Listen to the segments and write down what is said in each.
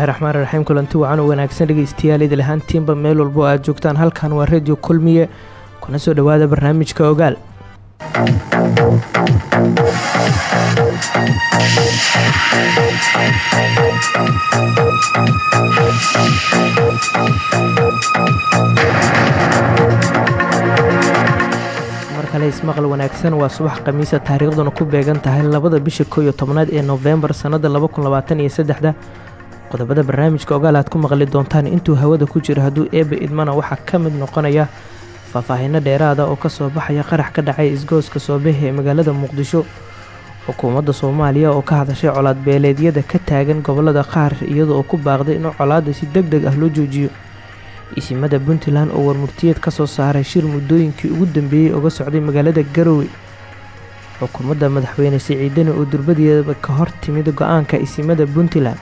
bismillahi raxmaan raxiim kulanti wacan oo wanaagsan dhegeystayaal idil ahaantiinba meel walbo aad joogtaan. Halkan waa radio kulmiye. Kuna soo dhowaada barnaamijka ogaal. Ismaqal wanaagsan waa subax khamiisa taariikhduna ku beegan tahay labada bisha koo iyo tobnaad ee noofembar sannada labakunlabaataniyosaddexda qodobada barnaamijka ogaal aad ku maqli doontaan intuu hawada ku jiro hadduu eebba idmana waxaa ka mid noqonaya faahfaahinno dheeraada oo ka soo baxaya qarax ka dhacay isgooska soobehe ee magaalada muqdisho. Xukuumadda soomaaliya oo ka hadashay colaadbeeleedyada ka taagan gobollada qaar iyada oo ku baaqday in colaadda si deg deg ah loo joojiyo. Isimada puntland oo warmurtiyeed ka soo saaray shir muddooyinkii ugu dambeeyey uga socday magaalada garowe. Xukuumadda madaxweyne siciidani oo durbadeeda ka hor timid go'aanka isimada puntland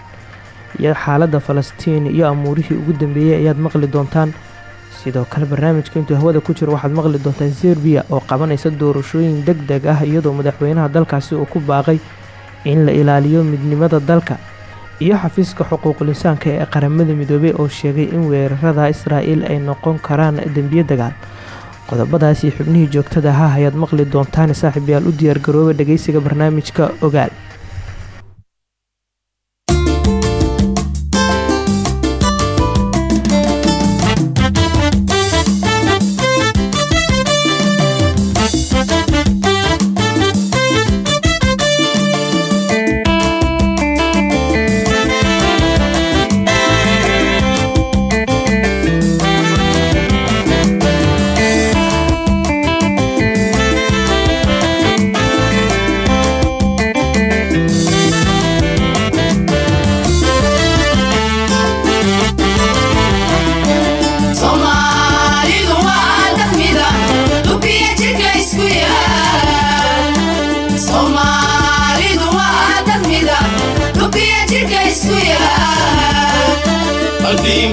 iyo xaaladda falastiin iyo amuurihii ugu dambeeyey ayaad maqli doontaan. Sidoo kale barnaamijka intuu hawada ku jiro waxaad maqli doontaan serbiya oo qabanaysa doorashooyin deg deg ah iyadoo madaxweynaha dalkaasi uu ku baaqay in la ilaaliyo midnimada dalka iyo xafiiska xuquuqul insaanka ee qaramada midoobey oo sheegay in weerarada israa'iil ay noqon karaan dembiyo dagaal. Qodobadaasi xubnihii joogtada ahaa ayaad maqli doontaan saaxiibayaal u diyaargarooba dhegeysiga barnaamijka ogaal القديم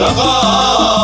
تغار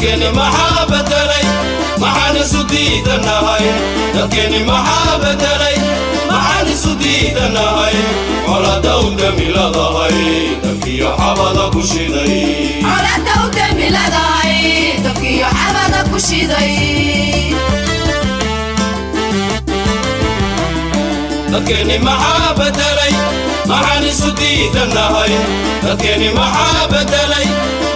dadkeeni maxaa bedelay maxaan isu diidanahay? Dadkeeni maxaa bedelay maxaan isu diidanahay? Colada u damiladahay dabkiyo xabada ku shiday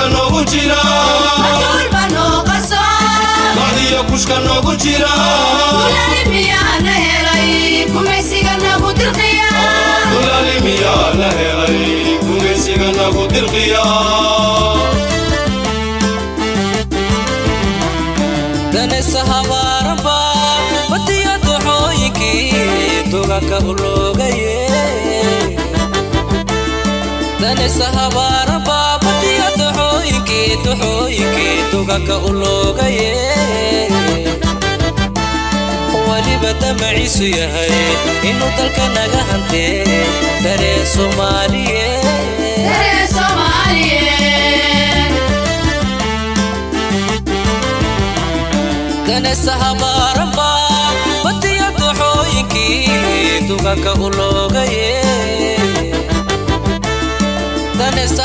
kushka noogu jira nodiyo kushka noogu jira miyaana helay gumaysiga nagu dirqiya danaysa habaaraba badiya doxooyinkii duganka uloogaye doxooyinkii doxooyinkii duganka uloogaye weliba damaciisu yahay inuu dalka naga hantee daree soomaaliye. Danaysa habaaraba badiya doxooyinkii duganka uloogaye danaysa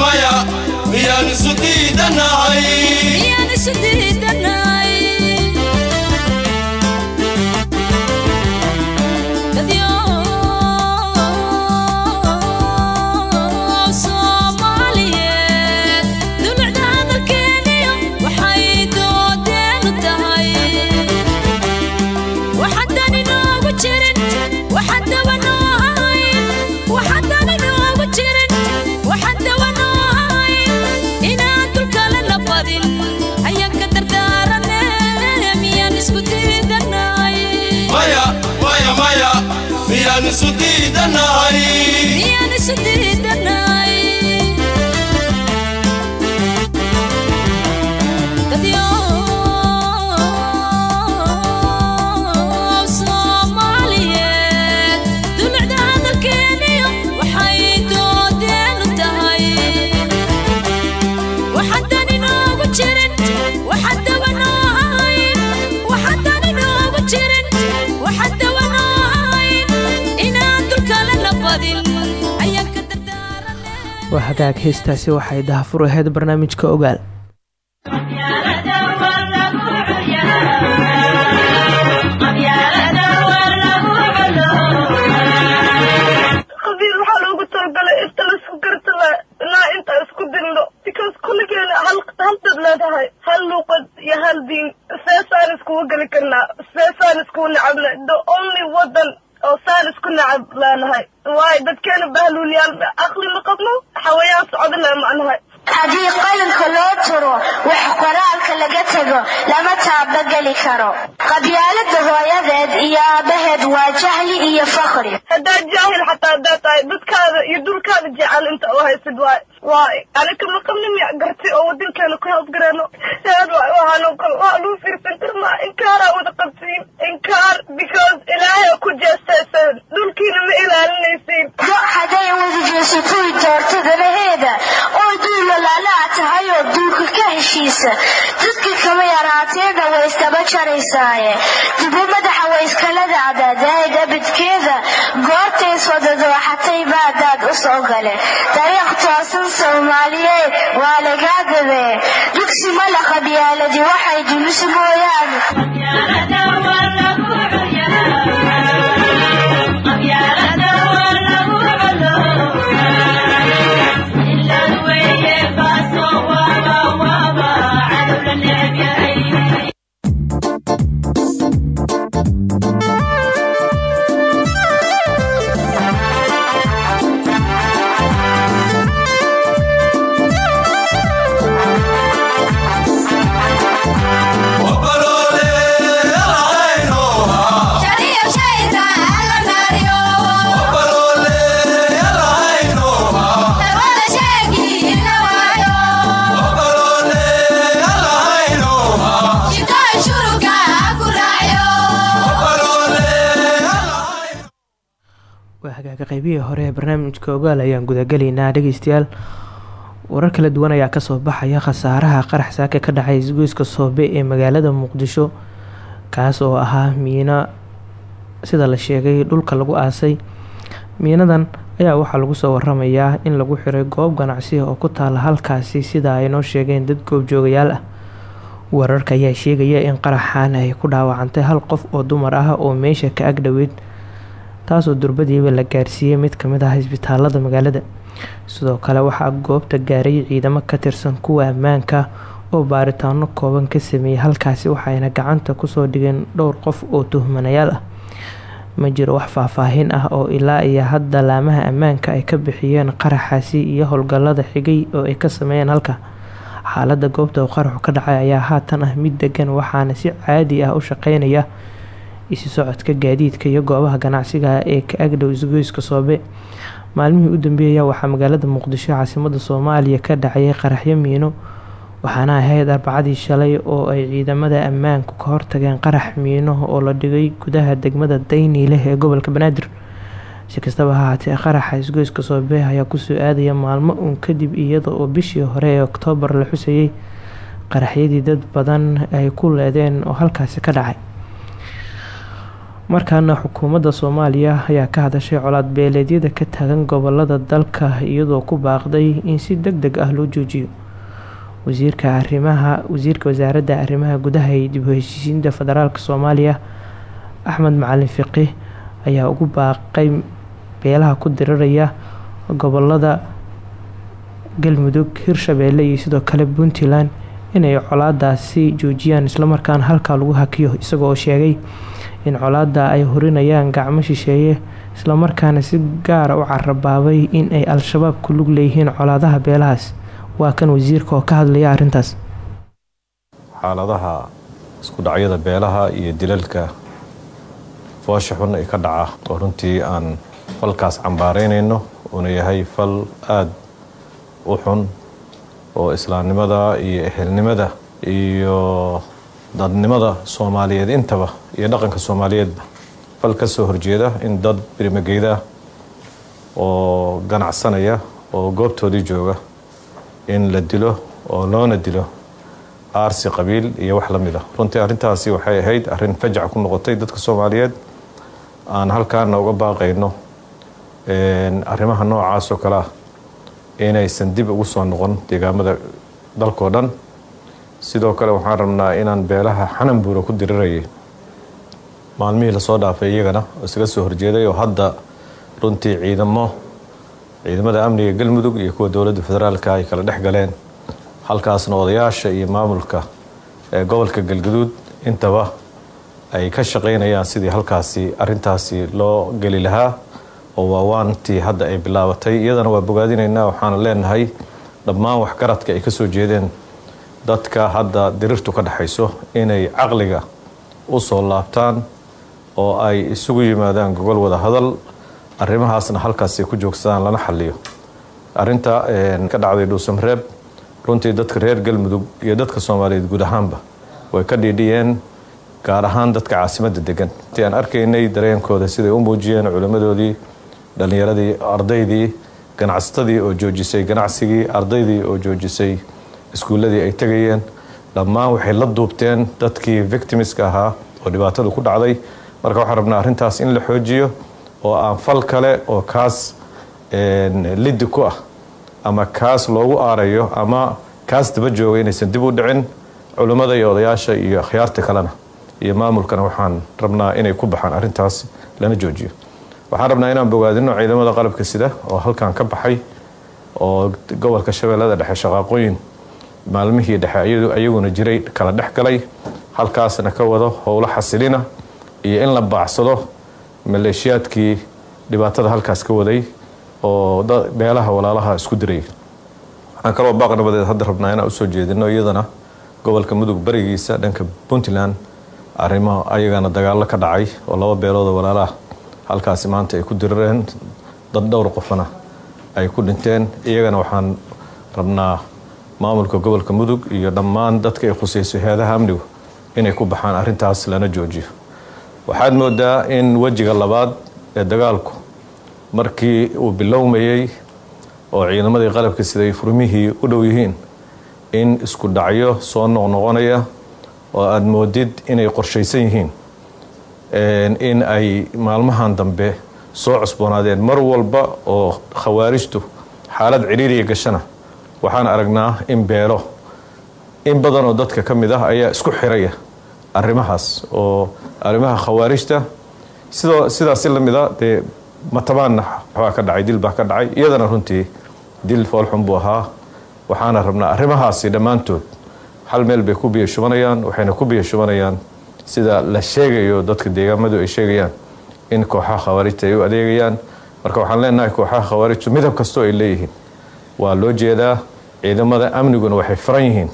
maya maya miyaan isu diidanahay hagaag heestaasi waxay dahafur ahayd barnaamijka ogaal karo qabyaalada hooyadeed iyo aabbaheed waa jahli iyo fakri haddaad jaahil xataa haddaad tahay dadkaada iyo dulkaada jecel inta u haysid waay waay aniga ma qabni miya garti oo wadankeena ku hawsgareeno heed waay waxaanu kale waxaa lagu fiirsan karnaa inkaaraa wada qabtiin inkaar because ilaahay ku jeesteyseen dhulkiina ma ilaalinaysiin do hadday wada jeesatoy doorto danaheeda oo duul walaalaa tahay oo duulka ka heshiisa dadka kama yaraateena way iskaba jaraysaaye dubo madaxa way iskala dacdaa daa'iga bidkeeda goortays wada dooxatay baadaad u soo gale. Dariiq toosan soomaaliye waa lagaa gadee dugsi mala qabyaaladi waxay dulis mooyaane qaybihii hore ee barnaamijka ogaal ayaan gudagelaynaa dhegeystayaal warar kala duwan ayaa ka soo baxaya khasaaraha qarax saaka ka dhacay isgoyska soobe ee magaalada muqdisho kaas oo ahaa miino sida la sheegay dhulka lagu aasay. Miinadan ayaa waxaa lagu soo waramayaa in lagu xiray goob ganacsi oo ku taala halkaasi sida ay noo sheegeen dad goobjoogayaal ah. Wararka ayaa sheegaya in qaraxan ay ku dhaawacantay hal qof oo dumar ah oo meesha ka agdhoweyd taasoo durbadiiba la gaarsiiyey mid ka mid ah isbitaalada magaalada. Sidoo kale waxaa goobta gaaray ciidamo ka tirsan kuwa ammaanka oo baaritaano kooban ka sameeyey halkaasi waxayna gacanta ku soo dhigeen dhowr qof oo tuhmanayaal ah. Ma jiro wax faahfaahin ah oo ilaa iyo hadda laamaha ammaanka ay ka bixiyeen qaraxaasi iyo howlgallada xigay oo ay ka sameeyeen halka. Xaalada goobta uu qaraxu ka dhacay ayaa haatan ah mid degan waxaana si caadi ah u shaqeynaya isi socodka gaadiidka iyo goobaha ganacsiga ee ka agdhow isgoyska soobe maalmihii u dambeeyaya waxaa magaalada muqdisho caasimada soomaaliya ka dhacayay qaraxyo miino waxaana ahayd arbacadii shalay oo ay ciidamada ammaanku ka hortageen qarax miino oo la dhigay gudaha degmada dayniileh ee gobolka banaadir. Si kastaba ha haatee qaraxa isgoyska soobe ayaa ku soo aadaya maalmo uun kadib iyada oo bishii hore ee oktoobar la xusayay. Qaraxyadii dad badan ay ku leedeen oo halkaasi ka dhacay markaana xukuumadda soomaaliya ayaa ka hadashay colaad beeleedyada ka taagan gobollada dalka iyadoo ku baaqday in si deg deg ah loo joojiyo. Wasiirka arimaha wasiirka wasaaradda arrimaha gudaha iyo dib u heshiisiinta federaalk soomaaliya axmed macalin fiqi ayaa ugu baaqay beelaha ku diriraya gobollada galmudug hirshabeelle iyo sidoo kale puntland inay colaadaasi joojiyaan islamarkaana halkaa lagu hakiyo isagoo sheegay in colaada ay horinayaan gacmo shisheeye islamarkaana si gaara u carabaabay in ay al-shabaab ku lug leeyihiin colaadaha beelahaas. Waa kan wasiirka oo ka hadlaya arrintaas. Xaaladaha isku dhacyada beelaha iyo dilalka foosha xun ee ka dhaca oo runtii aan falkaas cambaaraynayno uuna yahay fal aada u xun oo islaamnimada iyo ehelnimada iyo dadnimada soomaaliyeed intaba iyo dhaqanka soomaaliyeedba fal ka soo horjeeda in dad birimageyda oo ganacsanaya oo goobtoodii jooga in la dilo oo loona dilo aarsi qabiil iyo wax la mid a runtii arrintaasi waxay ahayd arrin fajac ku noqotay dadka soomaaliyeed. Aan halkaana uga baaqayno arrimaha noocaas oo kale ah inaysan dib ugu soo noqon deegaamada dalkao dhan sidoo kale waxaan rabnaa inaan beelaha xananbuura ku dirirayay maalmihii la soo dhaafay iyagana isaga soo horjeeday oo hadda runtii ciidamo ciidamada amniga galmudug iyo kuwa dowladda federaalka ay kala dhex galeen. Halkaasna odayaasha iyo maamulka ee gobolka galgaduud intaba ay ka shaqaynayaan sidii halkaasi arintaasi loo geli lahaa oo waawaantii hadda ay bilaabatay. Iyadana waa bogaadinaynaa waxaana leenahay dhammaan waxgaradka ay ka soo jeedeen dadka hadda dirirtu ka dhexayso inay caqliga u soo laabtaan oo ay isugu yimaadaan gogol wada hadal arrimahaasna halkaasi ku joogsadaan lana xaliyo arinta ka dhacday dhuusamareeb runtii dadka reer galmudug iyo dadka soomaaliyeed guud ahaanba way ka dhiidhiyeen gaar ahaan dadka caasimadda degan intii aan arkaynay dareenkooda siday u muujiyeen culimmadoodii dhallinyaradii ardaydii ganacsatadii oo joojisay ganacsigii ardaydii oo joojisay iskuulladii ay tegayeen. Dhammaan waxay la duubteen dadkii victimiska ahaa oo dhibaatadu ku dhacday. Marka waxaan rabnaa arrintaas in la xoojiyo oo aan fal kale oo kaas liddi ku ah ama kaas loogu aarayo ama kaas daba jooga inaysan dib u dhicin culimmada iyo odayaasha iyo akhyaarta kalena. Iyo maamulkana waxaan rabnaa inay ku baxaan arrintaas lana joojiyo. Waxaan rabnaa inaan bogaadino ciidamada qalabka sida oo halkan ka baxay oo gobolka shabeellada dhexe shaqaaqooyin maalmihii dhexe ayaguna jiray kala dhex galay halkaasna ka wado howlo xasilina iyo in la baacsado maleeshiyaadkii dhibaatada halkaas ka waday oo beelaha walaalaha isku dirayay. Waxaan kaloo baaq nabadeed hadda rabnaa inaan u soo jeedino iyadana gobolka mudug barigiisa dhanka puntland arrimo ayagana dagaalo ka dhacay oo laba beelooda walaalaha halkaasi maanta ay ku dirireen dad dhowr qofana ay ku dhinteen. Iyagana waxaan rabnaa maamulka gobolka mudug iyo dhammaan dadka ay khusayso hay'adaha amnigu inay ku baxaan arrintaas lana joojiyo. Waxaad moodaa in wejiga labaad ee dagaalku markii uu bilowmayey oo ciidamadii qalabka siday furmihii u dhow yihiin in isku dhacyo soo noqnoqonaya oo aada moodid inay qorshaysan yihiin in ay maalmahan dambe soo cusboonaadeen mar walba oo khawaarijtu xaalad cidhiiriya gashana waxaan aragnaa in beelo in badanoo dadka ka mid ah ayaa isku xiraya arrimahaas oo arrimaha khawaarijta. Sidoo sidaasi la mid a dee matabaanna waxbaa ka dhacay dil baa ka dhacay iyadana runtii dil foolxun buu ahaa. Waxaana rabnaa arrimahaasi dhammaantood hal meel bay ku biyo shubanayaan waxayna ku biyo shubanayaan sida la sheegayo dadka deegaamadu ay sheegayaan in kooxaha khawaarijta ay u adeegayaan. Marka waxaan leenahay kooxaha khawaarijtu midab kastoo ay leeyihiin waa loo jeedaa ciidamada amniguna waxay faran yihiin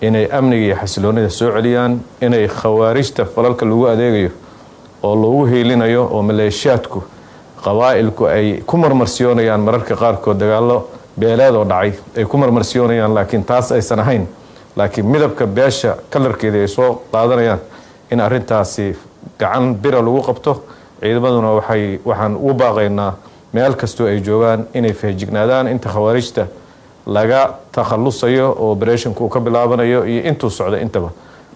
inay amniga iyo xasiloonida soo celiyaan inay khawaarijta falalka lagu adeegayo oo lagu hiilinayo oo maleeshiyaadku qabaa'ilku ay ku marmarsiyoonayaan mararka qaarkood dagaallo beeleedoo dhacay ay ku marmarsiyoonayaan laakiin taas aysan ahayn. Laakiin midabka beesha kalarkeeda ay soo qaadanayaan in arintaasi gacan bira lagu qabto ciidamaduna waxay waxaan ugu baaqaynaa meel kastoo ay joogaan inay fahjignaadaan inta khawaarijta laga takhalusayo oo oberethonka uu ka bilaabanayo iyo intuu socda intaba.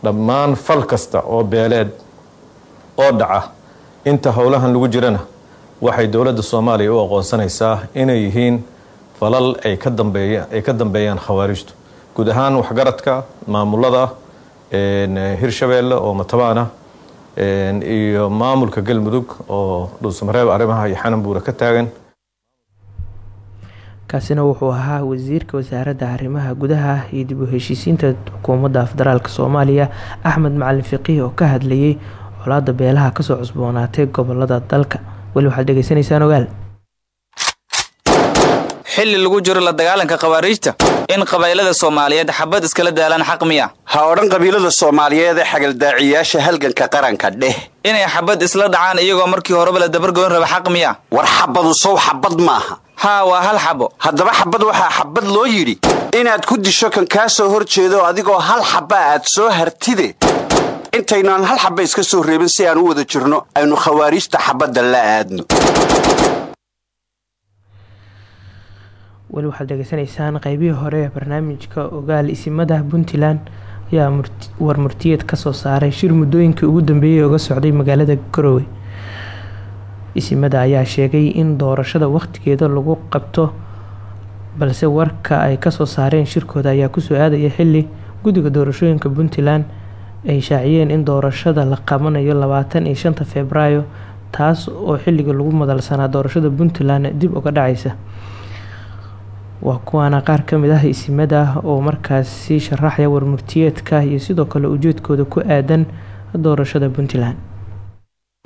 Dhammaan fal kasta oo beeleed oo dhaca inta howlahan lagu jirana waxay dowladda soomaaliya u aqoonsanaysaa inay yihiin falal ay ka dambeeya ay ka dambeeyaan khawaarijtu guud ahaan waxgaradka maamulada hirshabeelle oo matabaan ah iyo maamulka galmudug oo dhuusamareeb arrimaha iyo xananbuura ka taagan. Kaasina wuxuu ahaa wasiirka wasaaradda arrimaha gudaha iyo dib u heshiisiinta xukuumadda federaalk soomaaliya axmed macalin fiqiih oo ka hadlayay colaada beelaha ka soo cusboonaatay gobollada dalka. Weli waxaad dhegeysanaysaan ogaal? Xilli lagu jiro la dagaalanka khawaariijta in qabaylada soomaaliyeed xabad iskala daalaan xaq miya. Ha odhan qabiilada soomaaliyeed ee xagaldaaciyaasha halganka qaranka dheh. Inay xabad isla dhacaan iyagoo markii horeba la dabargoyn raba xaq miya. War xabadu sow xabad maaha. Haa waa hal xabo. Haddaba xabad waxaa xabad loo yidhi inaad ku disho kan kaa soo hor jeedo adigoo hal xaba aad soo hartide. Intaynaan hal xaba iska soo reebin si aan u wada jirno aynu khawaariijta xabadda la aadno weli waxaad dhegeysanaysaan qeybihii hore ee barnaamijka ogaal isimada puntland ayaa war murtiyeed ka soo saaray shir muddooyinkii ugu dambeeyey oga socday magaalada garowe isimada ayaa sheegay in doorashada wakhtigeeda lagu qabto balse warka ay ka soo saareen shirkooda ayaa ku soo aadaya xili guddiga doorashooyinka puntland ay shaaciyeen in doorashada la qabanayo labaatan iyo shanta februaayo taas oo xilliga lagu madalsanaa doorashada puntland dib uga dhacaysa waa kuwaana qaar ka mid ah isimada oo markaasi sharaxaya warmurtiyeedka iyo sidoo kale ujeedkooda ku aadan doorashada puntland.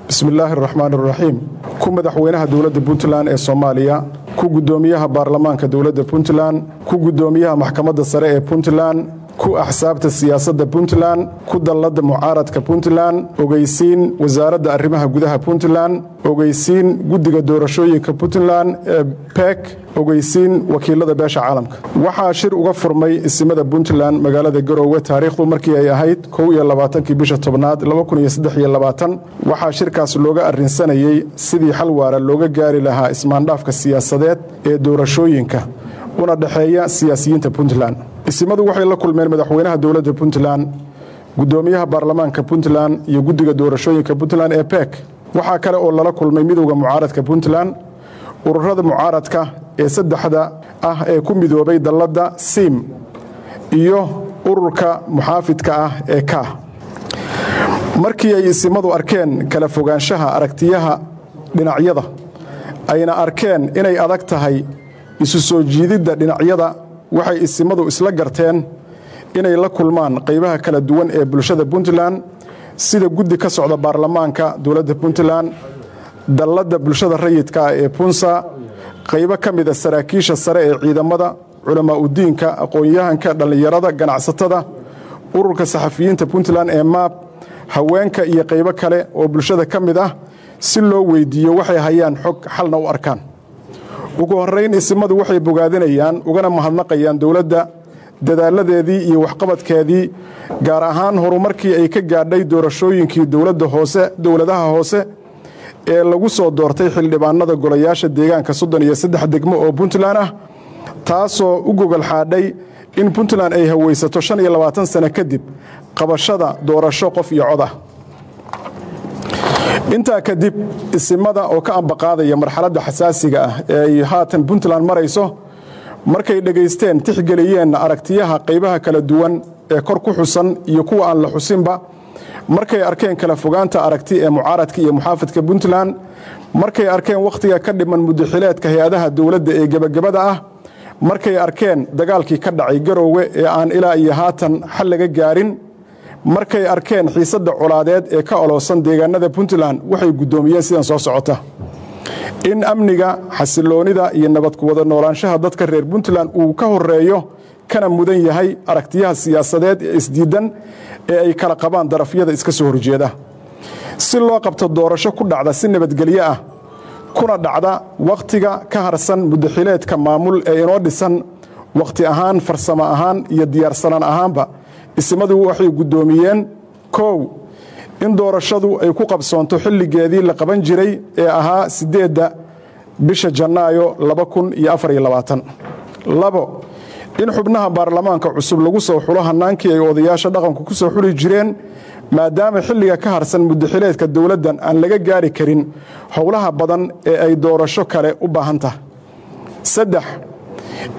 Bismillaahi araxmaan araxiim ku madaxweynaha dowladda puntland ee soomaaliya ku guddoomiyaha baarlamaanka dowladda puntland ku guddoomiyaha maxkamadda sare ee puntland ku axsaabta siyaasadda puntland ku dalladda mucaaradka puntland ogeysiin wasaaradda arrimaha gudaha puntland ogeysiin guddiga doorashooyinka puntland ee bek ogeysiin wakiilada beesha caalamka. Waxaa shir uga furmay isimada puntland magaalada garoowe taariikhdu markii ay ahayd kow iyo labaatankii bisha tobnaad waxaa shirkaas looga arrinsanayey sidii xal waara looga gaari lahaa ismaandhaafka siyaasadeed ee doorashooyinka una dhexeeya siyaasiyiinta puntland isimadu waxay la kulmeen madaxweynaha dowladda puntland guddoomiyaha baarlamaanka puntland iyo guddiga doorashooyinka puntland ee bek waxaa kale oo lala kulmay midowda mucaaradka puntland ururada mucaaradka ee saddexda ah ee ku midoobay dalladda siim iyo ururka muxaafidka ah ee ka markii ay isimadu arkeen kala fogaanshaha aragtiyaha dhinacyada ayna arkeen inay adag tahay isu soo jiididda dhinacyada waxay isimadu isla garteen inay la kulmaan qaybaha kala duwan ee bulshada puntland sida guddi ka socda baarlamaanka dowladda puntland dalladda bulshada rayidka ah ee punsa qaybo ka mida saraakiisha sare ee ciidamada culamaa udiinka aqoon-yahanka dhallinyarada ganacsatada ururka saxafiyiinta puntland ee maab haweenka iyo qaybo kale oo bulshada ka mid ah si loo weydiiyo waxay hayaan xog xalna u arkaan ugu horrayn isimadu waxay bogaadinayaan ugana mahadnaqayaan dowladda dadaaladeedii iyo waxqabadkeedii gaar ahaan horumarkii ay ka gaadhay doorashooyinkii dowladda hoose dowladaha hoose ee lagu soo doortay xildhibaanada golayaasha deegaanka soddon iyo saddex degmo oo puntland ah taasoo u gogol xaadhay in puntland ay hawaysato shan iyo labaatan sano kadib qabashada doorasho qof iyo cod ah intaa kadib isimada oo ka ambaqaadaya marxaladda xasaasiga ah ee ay haatan puntland marayso markay dhegaysteen tixgeliyeen aragtiyaha qaybaha kala duwan ee kor ku xusan iyo kuwa aan la xusinba markay arkeen kala fogaanta aragti ee mucaaradka iyo muxaafadka puntland markay arkeen wakhtiga ka dhiman mudaxileedka hay'adaha dowladda ee gebagabada ah markay arkeen dagaalkii ka dhacay garoowe ee aan ilaa iyo haatan xal laga gaarin markay arkeen xiisadda colaadeed ee ka oloosan deegaanada puntland waxay guddoomiyeen sidan soo socota. In amniga xasiloonida iyo nabad ku wada noolaanshaha dadka reer puntland uu ka horeeyo kana mudan yahay aragtiyaha siyaasadeed ee isdiidan ee ay kala qabaan darafyada iska soo horjeeda. Si loo qabto doorasho ku dhacda si nabadgelyo ah kuna dhacda wakhtiga ka harsan mudaxileedka maamul ee inoo dhisan wakhti ahaan farsamo ahaan iyo diyaarsanaan ahaanba isimadu waxay guddoomiyeen kow. In doorashadu ay ku qabsoonto xilligeedii la qaban jiray ee ahaa siddeedda bisha janaayo labo in xubnaha baarlamaanka cusub lagu soo xulo hannaankii ay odayaasha dhaqanku ku soo xuli jireen maadaama xilliga ka harsan mudaxileedka dowladdan aan laga gaari karin howlaha badan ee ay doorasho kale u baahan tahay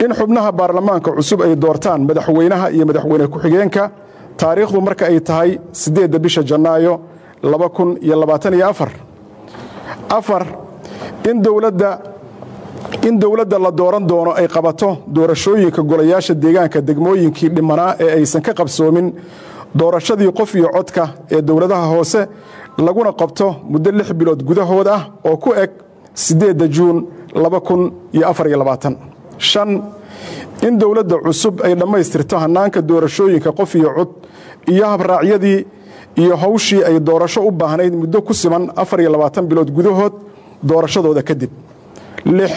in xubnaha baarlamaanka cusub ay doortaan madaxweynaha iyo madaxweyne ku-xigeenka taariikhdu marka ay tahay siddeedda bisha janaayo afar. In dowladda la dooran doono ay qabato doorashooyinka golayaasha deegaanka degmooyinkii dhimanaa ee aysan ka qabsoomin doorashadii qof iyo codka ee dowladaha hoose laguna qabto muddo lix bilood gudahood ah oo ku eg siddeedda juun shan. In dowladda cusub ay dhammaystirto hannaanka doorashooyinka qof iyo cod iyo habraacyadii iyo hawshii ay doorasho u baahnayd muddo ku siman bilood gudahood doorashadooda kadib. Lix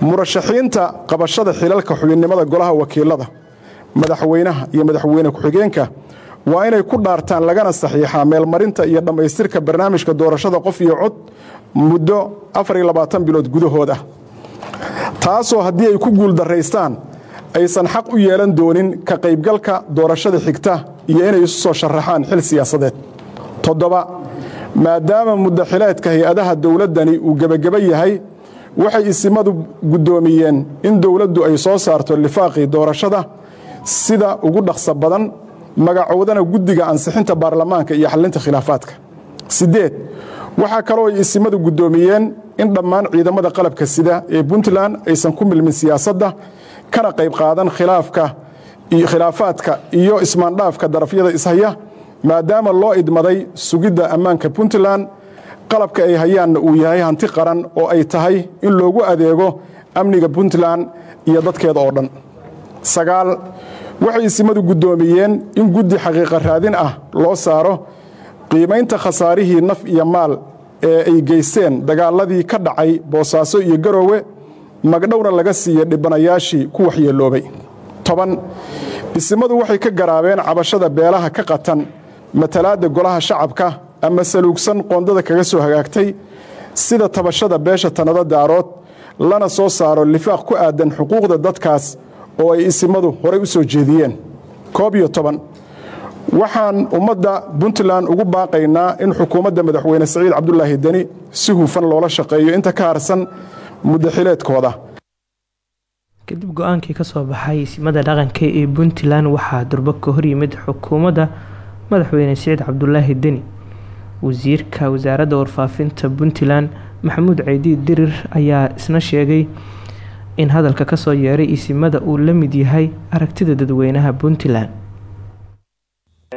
murashaxiinta qabashada xilalka xubinnimada golaha wakiilada madaxweynaha iyo madaxweyne ku-xigeenka waa inay ku dhaartaan lagana saxiixaa meelmarinta iyo dhammaystirka barnaamijka doorashada qof iyo cod muddo bilood gudahood ah taasoo haddii ay ku guuldaraystaan aysan xaq u yeelan doonin ka qaybgalka doorashada xigta iyo inay isu soo sharaxaan xil siyaasadeed. Toddoba maadaama mudaxileedka hay'adaha dowladdani uu gebageba yahay waxay isimadu guddoomiyeen in dowladdu ay soo saarto lifaaqii doorashada sida ugu dhaqso badan magacoodana guddiga ansixinta baarlamaanka iyo xallinta khilaafaadka siddeed waxaa kaloo ay isimadu guddoomiyeen in dhammaan ciidamada qalabka sida ee puntland aysan ku milmin siyaasadda kana qayb qaadan khilaafaadka iyo ismaandhaafka darafyada ishaya maadaama loo idmaday sugidda ammaanka puntland. Qalabka ay hayaanna uu yahay hanti qaran oo ay tahay in loogu adeego amniga puntland iyo dadkeeda oo dhan. Sagaal waxay isimadu guddoomiyeen in guddi xaqiiqa raadin ah loo saaro qiimaynta khasaarihii naf iyo maal ee ay geysteen dagaaladii ka dhacay boosaaso iyo garoowe magdhowna laga siiya dhibanayaashii ku waxyeeloobay. Toban isimadu waxay ka garaabeen cabashada beelaha ka qatan matalaadda golaha shacabka ama saluugsan qoondada kaga soo hagaagtay sida tabashada beesha tannado daarood lana soo saaro lifaaq ku aadan xuquuqda dadkaas oo ay isimadu horay u soo jeediyeen. Koob iyo toban waxaan ummadda puntland ugu baaqaynaa in xukuumadda madaxweyne saciid cabdulaahi deni si hufan loola shaqeeyo inta ka harsan mudaxileedkooda kadib go'aankii ka soo baxay isimada dhaqanka ee puntland waxaa durbo ka horyimid xukuumadda madaxweyne saciid cabdulaahi deni. Wasiirka wasaaradda warfaafinta puntland maxamuud ceydi dirir ayaa isna sheegay in hadalka ka soo yeeray isimada uu la mid yahay aragtida dadweynaha puntland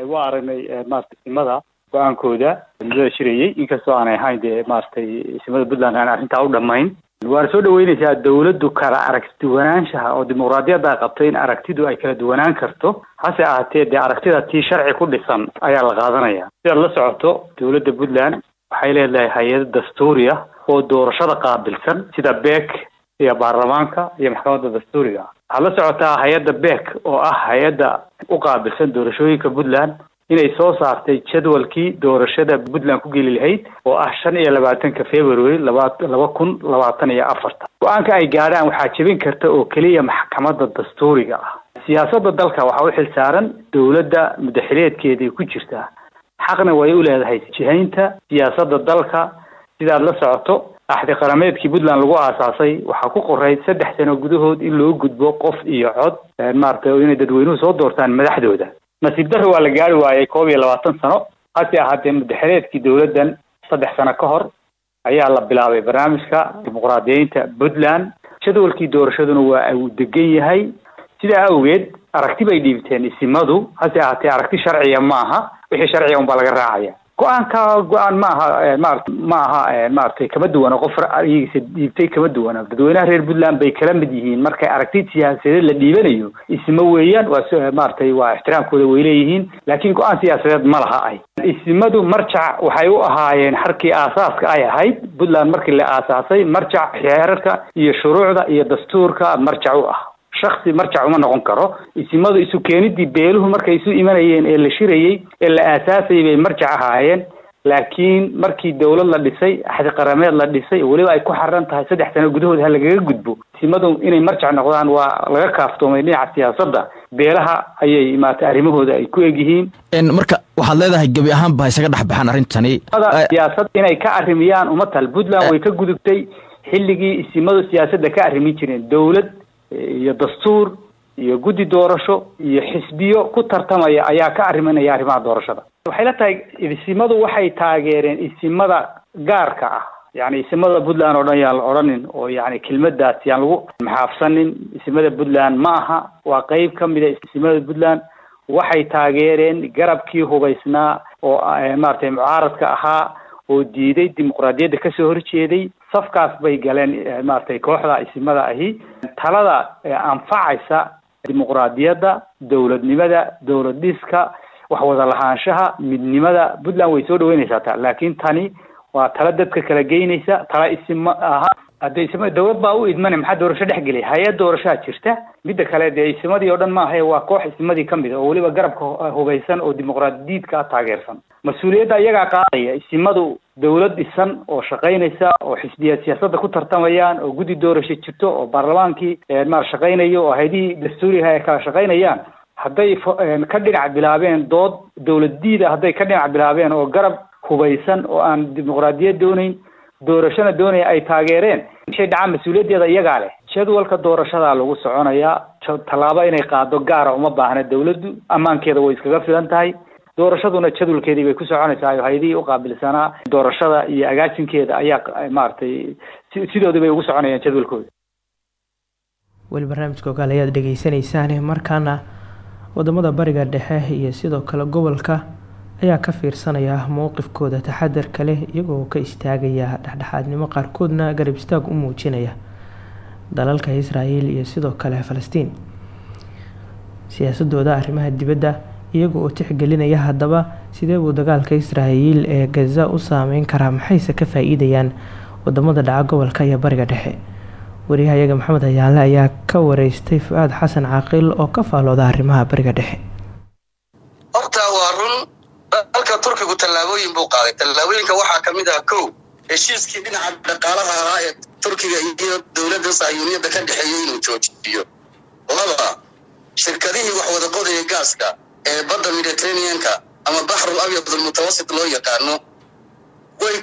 waa aragnay maarata isimada go'aankooda. Muddada shirayey inkastoo aanay ahayn dee maaragtay isimada puntland aan arrintaa u dhammayn. Waana soo dhaweyneysaa dawladdu kala aragtiduwanaanshaha oo dimuqraadiyadda qabtay in aragtidu ay kala duwanaan karto. Hase ahaatee dee aragtida tii sharci ku dhisan ayaa la qaadanaya. Sidaad la socoto dawladda puntland waxay leedahay hay'ado dastuuri ah oo doorashada qaabilsan sida beek iyo baarlamaanka iyo maxkamadda dastuuriga. Waxaad la socotaa hay'adda beek oo ah hay'adda u qaabilsan doorashooyinka puntland inay soo saartay jadwalkii doorashada puntland ku geli lahayd oo ah shan iyo labaatanka february laba kun labaatan iyo afarta. Go'aanka ay gaadhaan waxaa jebin karta oo keliya maxkamadda dastuuriga. Ah siyaasadda dalka waxaa u xilsaaran dowladda mudaxileedkeeday ku jirtaa xaqna way u leedahay jihaynta siyaasadda dalka. Sidaad la socoto axdi qarameedkii puntland lagu aasaasay waxaa ku qorayd saddex sano gudahood in loo gudbo qof iyo cod maaragtay inay dadweynuhu soo doortaan madaxdooda. Nasiib darro waa la gaari waayay koob iyo labaatan sano. Hase ahaatee mudaxileedkii dowladdan saddex sano ka hor ayaa la bilaabay barnaamijka dimuqraadiyeynta puntland. Jadwalkii doorashaduna waa uu degan yahay. Sidaa awgeed aragti bay dhiibteen isimadu. Hase ahaatee aragti sharciya maaha wixii sharciga unbaa laga raacaya go'aanka go'aan maaha maarata ma aha maaragtay kama duwana qof ra'yigiisa dhiibtay kama duwana. Dadweynaha reer puntland bay kala mid yihiin. Markay aragti siyaasadeed la dhiibanayo isimo weeyaan waa maaragtay waa ixtiraamkooda way leeyihiin. Laakiin go'aan siyaasadeed ma laha ay. Isimadu marjac waxay u ahaayeen harkii aasaaska ay ahayd. Puntland markii la aasaasay marjac xeerarka iyo shuruucda iyo dastuurka marjac u ah shaksi marjac uma noqon karo. Isimadu isu keenidii beeluhu markay isu imanayeen ee la shirayey ee la aasaasayay bay marjac ahaayeen. Laakiin markii dowlad la dhisay axdi qarameed la dhisay weliba ay ku xaran tahay saddex sano gudahood ha lagaga gudbo. Isimadu inay marjac noqdaan waa laga kaaftoomay dhinaca siyaasadda. Beelaha ayay maarata arrimahooda ay ku egyihiin marka waxaad leedahay gebi ahaan ba isaga dhex baxaan arrintani siyaasad inay ka arrimiyaan uma tal puntland way ka gudubtay. Xilligii isimadu siyaasadda ka arrimin jireen dowlad iyo dastuur iyo guddi doorasho iyo xisbiyo ku tartamaya ayaa ka arriminaya arrimaha doorashada. Waxay la tahay isimadu waxay taageereen isimada gaarka ah. Yani isimada puntland oo dhan yaan la odhanin oo yani kelmadaas yaan lagu maxaafsanin isimada puntland ma aha. Waa qeyb ka mida isimada puntland. Waxay taageereen garabkii hubaysnaa oo maaragtay mucaaradka ahaa oo diiday dimuqraadiyadda ka soo horjeeday safkaas bay galeen maaragtay kooxda isimada ahi. Talada anfacaysa dimuqraadiyadda dowladnimada dowlad dhiska wax wada lahaanshaha midnimada. Puntland way soo dhaweynaysaa ta laakiin tani waa tala dadka kala geynaysa tala isima aha hadde isima dowlad baa u idmane maxaa doorasho dhex gelay? Hay'ad doorashaa jirta. Midda kale dee isimadii oo dhan maahae waa koox isimadii ka mid a oo weliba garabka hubaysan oo dimuqraadiyiidka taageersan. Mas'uuliyadda iyagaa qaadaya isimadu dowlad dhisan oo shaqaynaysa oo xisbiya siyaasadda ku tartamayaan oo guddi doorasho jirto oo baarlamaankii maar shaqaynayo oo haydihii dastuuriha ay kala shaqaynayaan. Hadday ka dhinac bilaabeen dood dowladdiida hadday ka dhinac bilaabeen oo garab hubaysan oo aan dimuqraadiyad doonayn doorashona doonaya ay taageereen shay dhacaa mas'uuliyaddeeda iyagaa leh jadwalka doorashadaa lagu soconayaa tallaabo inay qaado gaara uma baahna dowladdu ammaankeeda way iskaga filan tahay. Doorashaduna jadwalkeedii bay ku soconaysaa hay'adihii uqaabilsanaa doorashada iyo agaajinkeeda ayaa maaragtay sidoodii bay ugu soconayaan jadwalkooda. Weli barnaamijka ogaal ayaad dhegeysaneysaan markaana waddamada bariga dhexe iyo sidoo kale gobolka ayaa ka fiirsanaya mowqifkooda taxadarka leh iyagoo ka istaagaya dhexdhexaadnimo qaarkoodna garab istaag u muujinaya dalalka israel iyo sidoo kale falastiin. Siyaasadooda arrimaha dibadda iyaga oo tixgelinaya haddaba sidee buu dagaalka israa'iil ee gaza u saameyn karaa? Maxayse ka faa-iidayaan waddamada dhaca gobolka iyo bariga dhexe? Wariyahayaga maxamed ayaale ayaa ka wareystay fu-aad xasan caaqil oo ka faalooda arrimaha bariga dhexe horta waa run dalka turkigu buu qaaday tallaabooyinka waxaa ka mid ah kow heshiiskii dhinaca dhaqaalaha ahaa ee turkiga iyo dowladda sahyuuniyadda ka dhexeeyay inuu joojiyo. Laba shirkadihii wax wada qodaya gaaska ee badda mediterraneanka ama baxrul abyad almutawasit loo yaqaano way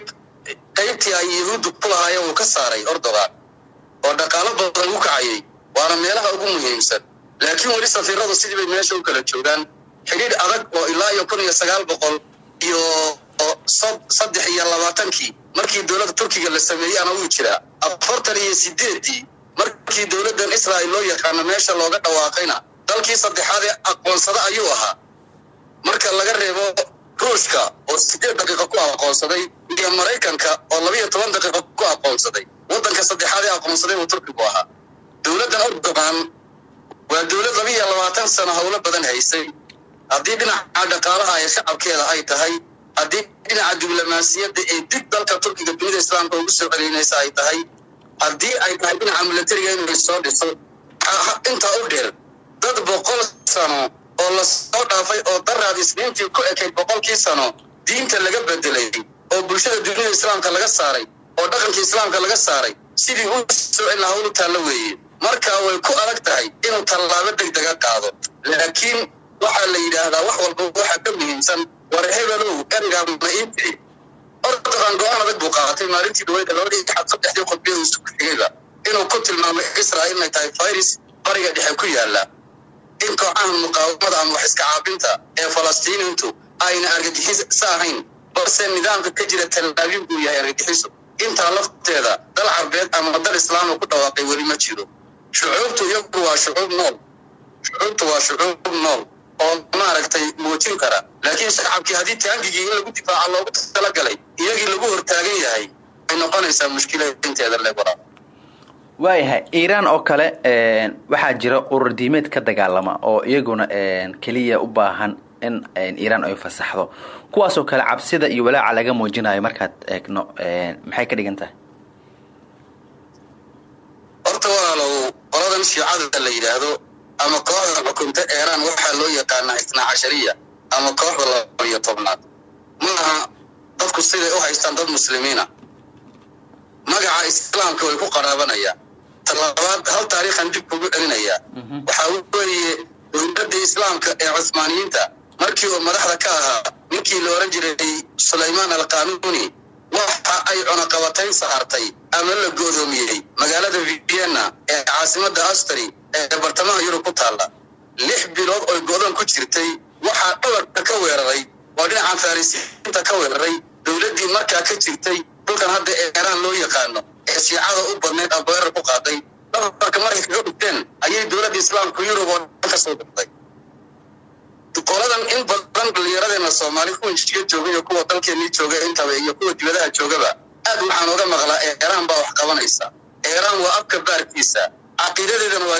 qaybtii ay yuhuuddu ku lahaayeen uu ka saaray ordogan oo dhaqaalo badan u kacayay waana meelaha ugu muhiimsan. Laakiin weli safiiradu sidii bay meesha u kala joogaan. Xidhiidh adag oo ilaa iyo kun iyo sagaal boqol iyo saddex iyo labaatankii markii dowladda turkiga la sameeyey ana wuu jiraa. Afartan iyo sideeddii markii dowladdan israa'il loo yaqaano meesha looga dhawaaqayna dalkii saddexaad ee aqoonsada ayuu ahaa. Marka laga reebo ruushka oo sideed daqiiqo ku aqoonsaday iyo maraykanka oo labiyo toban daqiiqo ku aqoonsaday waddanka saddexaad ee aqoonsaday uu turkigu ahaa. Dowladdan ordogan waa dowlad labiiyo labaatan sano howlo badan haysay. Haddii dhinaca dhaqaalaha ee shacabkeeda ay tahay haddii dhinaca diblomaasiyadda ee dib dalka turkiga dunida islaamka ugu soo celiynaysa ay tahay haddii ay tahay dhinaca milatariga inay soo dhiso intaa u dheer dad boqol sano oo la soo dhaafay oo daraad isniintii ku ekayd boqolkii sano diinta laga bedelay oo bulshada dunida islaamka laga saaray oo dhaqanka islaamka laga saaray sidii u soo celin lahaa ulu taallo weeye. Marka way ku adag tahay inuu tallaabo degdega qaado. Laakiin waxaa la yidhaahdaa wax walba waxaa ka muhiimsan war hebelow ergaa ma ii tiri ordogan go'aan adag buu qaatay maalintii dhaweyda labadii xad saddexdii khudbiyada isu xigayba inuu ku tilmaamay israa'iil inay tahay virus bariga dhexe ku yaalla in kooxaha muqaawamada ama wax iska caabinta ee falastiiniintu ayna argagixiso ahayn balse nidaamka ka jira talaabiib uu yahay argagixiso intaa lafteeda dal carbeed ama dal islaama ku dhawaaqay weli ma jiro shucuubtu iyagu waa shucuub nool shucuubtu waa shucuub nool oo maaragtay muujin kara. Laakiin shacabkii haddii taangigii in lagu difaaca loogu talagalay iyagii lagu hortaagan yahay ay noqonaysaa mushkilada inteeda leegora waayahay iiraan oo kale waxaa jira urur diimeed ka dagaalama oo iyaguna keliya u baahan in iiraan ay fasaxdo. Kuwaasoo kale cabsida iyo walaaca laga muujinayo markaad eegno maxay ka dhigan tahay? Horta walaalow qoladan shiicada la yidhaahdo ama kooxda xukunta eeraan waxaa loo yaqaanaa itnaa cashariya ama kooxda laba iyo tobnaad. Maaha dadku siday u haystaan dad muslimiina. Magaca islaamka way ku qaraabanayaan talabaad hal taariikhan dib kugu celinayaa waxaa weeye dowladda islaamka ee cuhmaaniyiinta markii uu madaxda ka ahaa ninkii la ohan jiray sulaymaan alqanuuni waxa ay cunaqabatayn saartay ama la go'doomiyey magaalada vienna ee caasimadda astri ee bartamaha yurub ku taalla. Lix bilood oy go'doon ku jirtay waxaa dhabarka ka weeraray oo dhinacan farisiinta ka weeraray dowladdii markaa ka jirtay dhulkan hadda eeraan loo yaqaano ee shiicada u badnayd aa weerar ku qaaday. Dhabarka markay kaga dhigteen ayay dowladda islaamka yurub oo dhan ka soo dhigtay qoladan in badan dhallinyaradeenna soomaali kuwa jiga jooga iyo kuwa dalkeennii jooga intaba iyo kuwa dibadaha joogaba aad waxaan oga maqlaa eeraan baa wax qabanaysa. Eeraan waa afka baarkiisa. Caqiidadeedana waa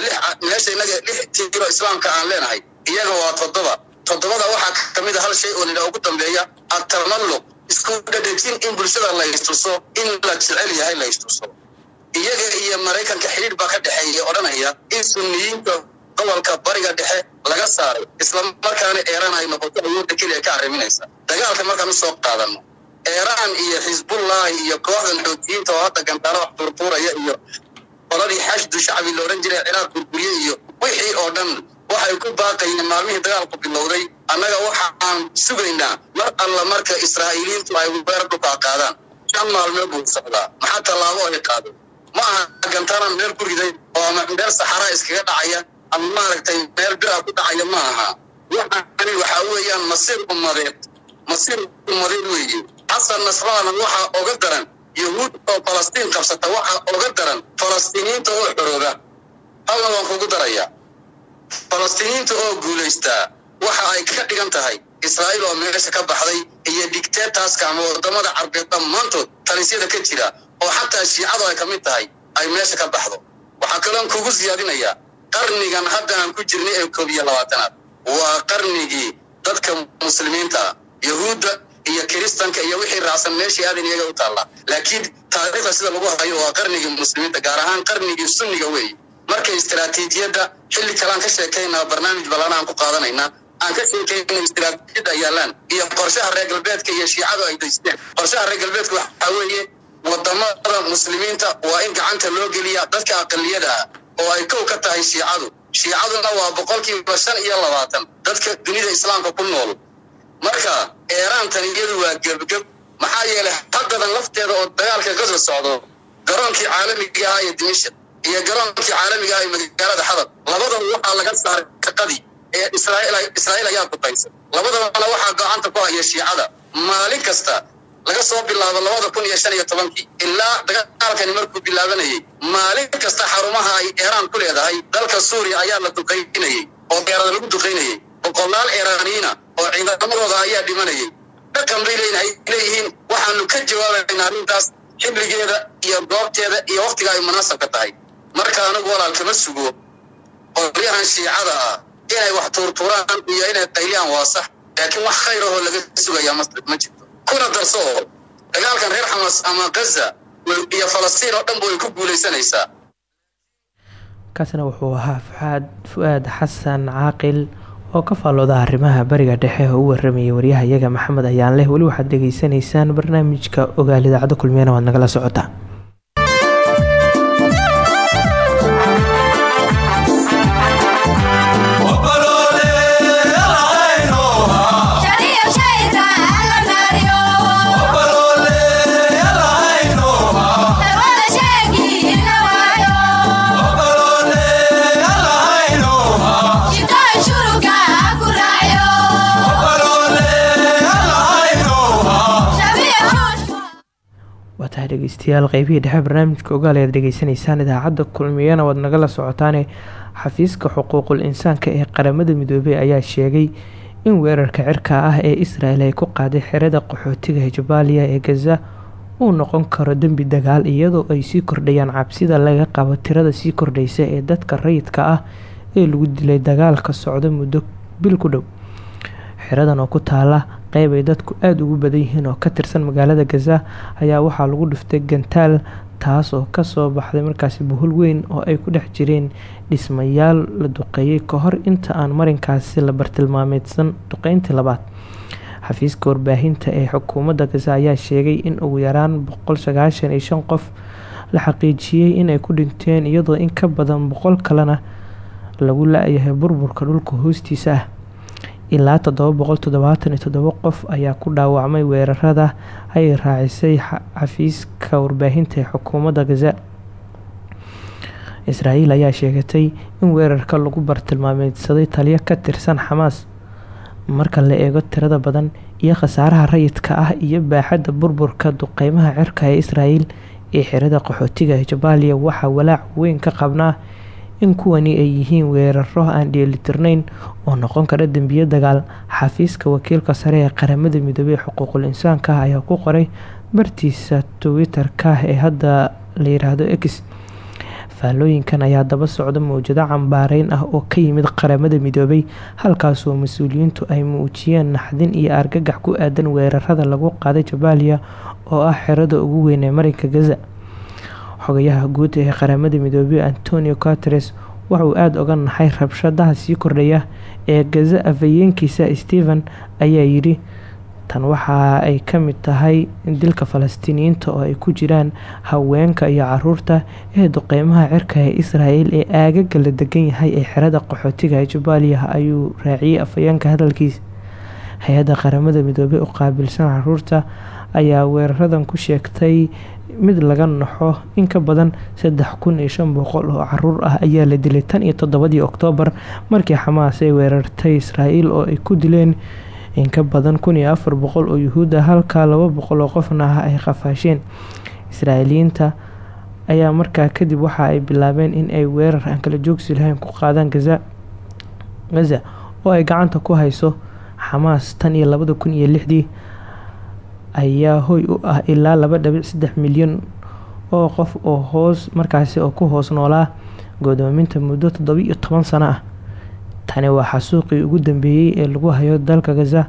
meesha innaga lix tiiro islaamka aan leenahay iyaga waa toddoba. Toddobada waxaa ka mid a hal shay oo lidhaa ugu dambeeya atamalluq isku dhadhejin in bulshada la istuso in la jecel yahay la istuso iyaga iyo maraykanka xidhiidh baa ka dhexeeya odhanaya in sunniyiinta gobolka bariga dhexe laga saaray isla markaana eeraan ay noqoto awoodda keliya ka arriminaysa. Dagaalka markaan u soo qaadanno eeraan iyo xisbullahi iyo kooxdan xootiyiinta oo hadda gantaalo wax tuurtuuraya iyo qoladii xashdu shacbi la odhan jiray ciraaq burburye iyo wixii oo dhan waxay ku baaqayeen maalmihii dagaalku bilowday. Annaga waxaan sugaynaa mar alla marka israa'iiliyiintu ay weerar dhulkaa qaadaan. Shan maalmeed buu socdaa maxaa tallaabo ay qaadeen? Ma aha gantaalan meel ku riday oo ama meel saxaraa iskaga dhacaya ama maaragtay meel biraa ku dhacaya ma aha waxaani waxaa weeyaan masiir ummadeed masiir ummadeed weeye xasan nasralana waxaa oga daran yahuud oo falastiin qabsata waxaa oga daran falastiiniyiinta oo xorooba halna waan kugu darayaa falastiiniyiinta oo guulaystaa waxa ay ka dhigan tahay israa'iil oo meesha ka baxday iyo digteetaaska ama waddamada carbeed dhammaantood talisyada ka jira oo xataa shiicadu ay ka mid tahay ay meesha ka baxdo. Waxaa kaloon kugu siyaadinayaa qarnigan hadda aan ku jirnay ee koob iyo labaatanaad. Waa qarnigii dadka muslimiinta ah yahuudda iyo kiristanka iyo wixii raacsan meeshii aadan iyaga u taallaa laakiin taariikhda sida lagu hayo waa qarnigii muslimiinta gaar ahaan qarnigii sunniga weeye marka istiraatiijiyadda xilli kalean ka sheekaynaa barnaamij ballan aan ku qaadanaynaa. Aan ka sheekayna istiraatiijiyadda yaalaan iyo qorshaha reer galbeedka iyo shiicadu ay daysteen. Qorshaha reer galbeedka waxaa weeye waddamada muslimiinta waa in gacanta loo geliya dadka aqaliyada ah oo ay kow ka tahay shiicadu. Shiicaduna waa boqolkiiba shan iyo labaatan. Dadka dunida islaamka ku nool. Marka eeraantan iyadu waa gebgeb. Maxaa yeelay haddadan lafteeda oo dagaalka ka soo socdo garoonkii caalamiga ah ee dimishk iyo garoonkii caalamiga ah ee magaalada xadab labadaba waxaa laga saaray shaqadii ee israa'iil ayaa kutaysa labadabana waxaa gacanta ku haya shiicada. Maalin kasta laga soo bilaabo labada kun iyo shan iyo tobankii ilaa dagaalkani markuu bilaabanayey maalin kasta xarumaha ay eeraan ku leedahay dalka suuriya ayaa la duqaynayey oo beerada lagu duqaynayey boqolaal eeraaniyiina oo ciidamadooda ayaa dhimanayay. Dhaqan bay leeyihiin ay leeyihiin waxaanu ka jawaabaynaa arrintaas xilligeeda iyo goobteeda iyo wakhtiga ay munaasabka tahay. Marka anigu walaal kama sugo qolyahan shiicada ah inay wax tuurtuuraan iyo inay qayliyaan waa sax laakiin wax khayr ahoo laga sugayaa ma jirto kuna darso. Oo dagaalkan reer xamas ama gaza iyo falastiin oo dhanba way ku guulaysanaysaa. Kaasina wuxuu ahaa fuaad fu-aad xasan caaqil oo ka faallooda arrimaha bariga dhexe oo u waramayay waryahayaga maxamed ayaan leh weli waxaad dhegeysanaysaan barnaamijka ogaal idaacadda kulmiyana waad nagala socotaa waatahay dhegeystayaal qeybihii dhexe barnaamijka ogaal ayaad dhegeysanaysaan idaacadda kulmiyana waad nagala socotaane. Xafiiska xuquuqul insaanka ee qaramada midoobey ayaa sheegay in weerarka cirka ah ee israel ay ku qaaday xerada qaxootiga hijabaaliya ee gaza uu noqon karo dembi dagaal iyadoo ay sii kordhayaan cabsida laga qabo tirada sii kordheysa ee dadka rayidka ah ee lagu dilay dagaalka socda muddo bil ku dhow. Xeradan oo ku taala qeyb ay dadku aada ugu badan yihiin oo ka tirsan magaalada gaza ayaa waxaa lagu dhiftay gantaal taas oo ka soo baxday markaasi buhul weyn oo ay ku dhex jireen dhismayaal la duqeeyey ka hor inta aan marinkaasi la bartilmaameedsan duqeyntii labaad. Xafiiska warbaahinta ee xukuumadda gaza ayaa sheegay in ugu yaraan qof la xaqiijiyey inay ku dhinteen iyadoo in ka badan boqol kalena lagu la-yahay burburka dhulka hoostiisa ah ilaa toddoba boqol toddobaatan iyo toddoba qof ayaa ku dhaawacmay weerarada ay raacisay xafiiska warbaahinta ee xukuumadda gaza. Israa'iil ayaa sheegatay in weerarka lagu bartilmaameedsaday taliyo ka tirsan xamaas marka la eego tirada badan iyo khasaaraha rayidka ah iyo baaxadda burburka duqeymaha cirka ee israa'iil ee xirada qaxootiga hijabaaliya waxaa walaac weyn ka qabnaa in kuwani ay yihiin weeraro aan dheelitirnayn oo noqon kara dembiyo dagaal xafiiska wakiilka sare ee qaramada midoobey xuquuqul insaanka ayaa ku qoray bartiisa twitter-ka ee hadda la yiraahdo x. Faallooyinkan ayaa daba socda mawjado cambaareyn ah oo ka yimid qaramada midoobay halkaasoo mas'uuliyiintu ay muujiyeen naxdin iyo argagax ku aadan weerarada lagu qaaday jabaaliya oo ah xerada ugu weyn ee marinka gaza xogayaha guud ee qaramada midoobey antonio guteres waxauu aada oga naxay rabshadaha sii kordhaya ee gaza afhayeenkiisa stephen ayaa yidhi tan waxa ay ka mid tahay dilka falastiiniyiinta oo ay ku jiraan haweenka iyo carruurta ee duqeymaha cirka ee israel ee aagaga la degan yahay ee xerada qaxootiga ee jabaaliya ayuu raaciyey afhayeenka hadalkiisa hay'adda qaramada midoobey u qaabilsan carruurta ayaa weeraradan ku sheegtay mid laga naxo in ka badan saddex kun iyo shan boqol oo carruur ah ayaa la dilay tan iyo toddobadii oktoobar markii xamaas ay weerartay israael oo ay ku dileen in ka badan kun iyo afar boqol oo yuhuud ah halka laba boqol oo qofna ah ay qafaasheen. Israa'iiliyiinta ayaa markaa kadib waxa ay bilaabeen in ay weerar aan kala joogsi lahayn ku qaadaan gaza gaza oo ay gacanta ku hayso xamaas tan iyo labada kun iyo lixdii ayaa hoy u ah ilaa laba dhabic saddex milyan oo qof oo hoos markaasi oo ku hoos noolaa godoominta muddo toddoba iyo toban sano ah. Tani waa xasuuqii ugu dambeeyey ee lagu hayo dalka gaza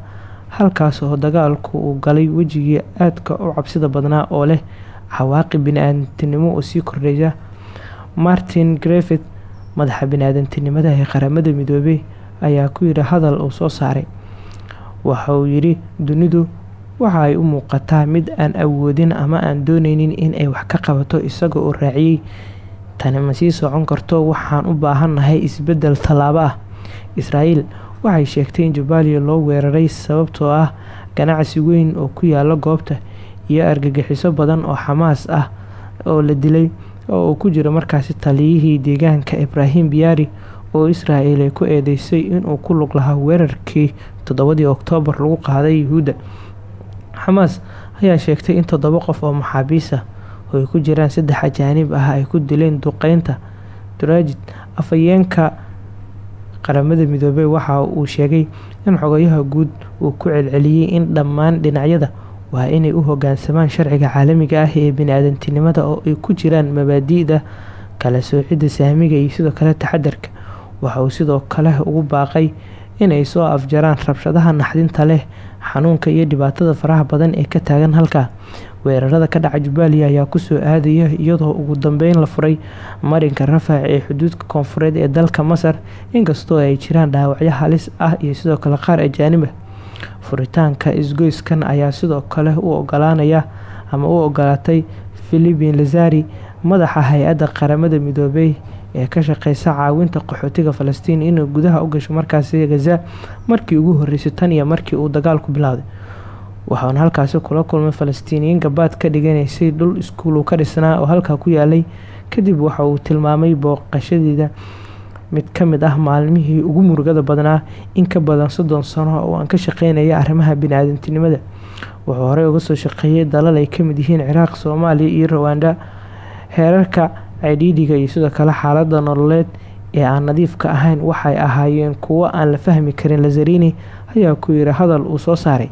halkaas oo dagaalku uu galay wejigii aadka u cabsida badnaa oo leh cawaaqi bini-aadantinimo oo sii kordhaya martin grefith madaxa bini-aadantinimada ee qaramada midoobey ayaa ku yidhi hadal uu soo saaray. Waxa uu yidhi dunidu waxa ay u muuqataa mid aan awoodin ama aan dooneynin in ay wax ka qabato isaga oo raaciyey tani ma sii socon karto waxaan u baahannahay isbeddel tallaabo ah. Israa'iil waxay sheegtay in jabaaliya loo weeraray sababtoo ah ganacsi weyn oo ku yaalla goobta iyo argagixiso badan oo xamaas ah oo la dilay oo uu ku jiro markaasi taliyihii deegaanka ibraahim biyaari oo israa'iil ay ku eedeysay inuu ku lug lahaa weerarkii toddobadii oktoobar lagu qaaday yuhuudda xamaas ayaa sheegtay in toddoba qof oo maxaabiis ah oo ku jiraan saddex ajaanib ah ay ku dileen duqeynta duraajid afhayeenka qaramada midoobey waxa uu sheegay in xogayaha guud uu ku celceliyey in dhammaan dhinacyada waa inay u hogaansamaan sharciga caalamiga ah ee bini-aadantinimada oo ay ku jiraan mabaadi'da kala soocidda saamiga iyo sidoo kale taxadarka waxa uu sidoo kale ugu baaqay inay soo afjaraan rabshadaha naxdinta leh xanuunka iyo dhibaatada faraha badan ee ka taagan halkaa weerarada ka dhaca jubbaland ayaa ku soo aadaya iyadoo ugu dambeyn la furay marinka rafaac ee xuduudka koonfureed ee dalka masar inkastoo ay jiraan dhaawacyo halis ah iyo sidoo kale qaar ajaanib ah. Furitaanka isgoyskan ayaa sidoo kale u ogolaanaya ama u ogolaatay philipin lazari madaxa hay'adda qaramada midoobey ee ka shaqeysa caawinta qaxootiga falastiin inay gudaha u gasho markaasi gaza markii ugu horeysay tan iyo markii uu dagaalku bilowday waxaana halkaasi kula kulmay falastiiniyiin gabaad ka dhiganaysay dhul iskuulu ka dhisnaa oo halkaa ku yaalay. Kadib waxa uu tilmaamay booqashadeeda mid ka mid ah maalmihii ugu murugada badnaa in ka badan soddon sano oo aan ka shaqeynaya arrimaha bini-aadantinimada. Wuxuu horey uga soo shaqeeyay dalal ay ka mid yihiin ciraaq soomaaliya iyo rawanda heerarka cidhiidhiga iyo sidoo kale xaalada nololeed ee aan nadiifka ahayn waxay ahaayeen kuwo aan la fahmi karin lazarini ayaa ku yiri hadal uu soo saaray.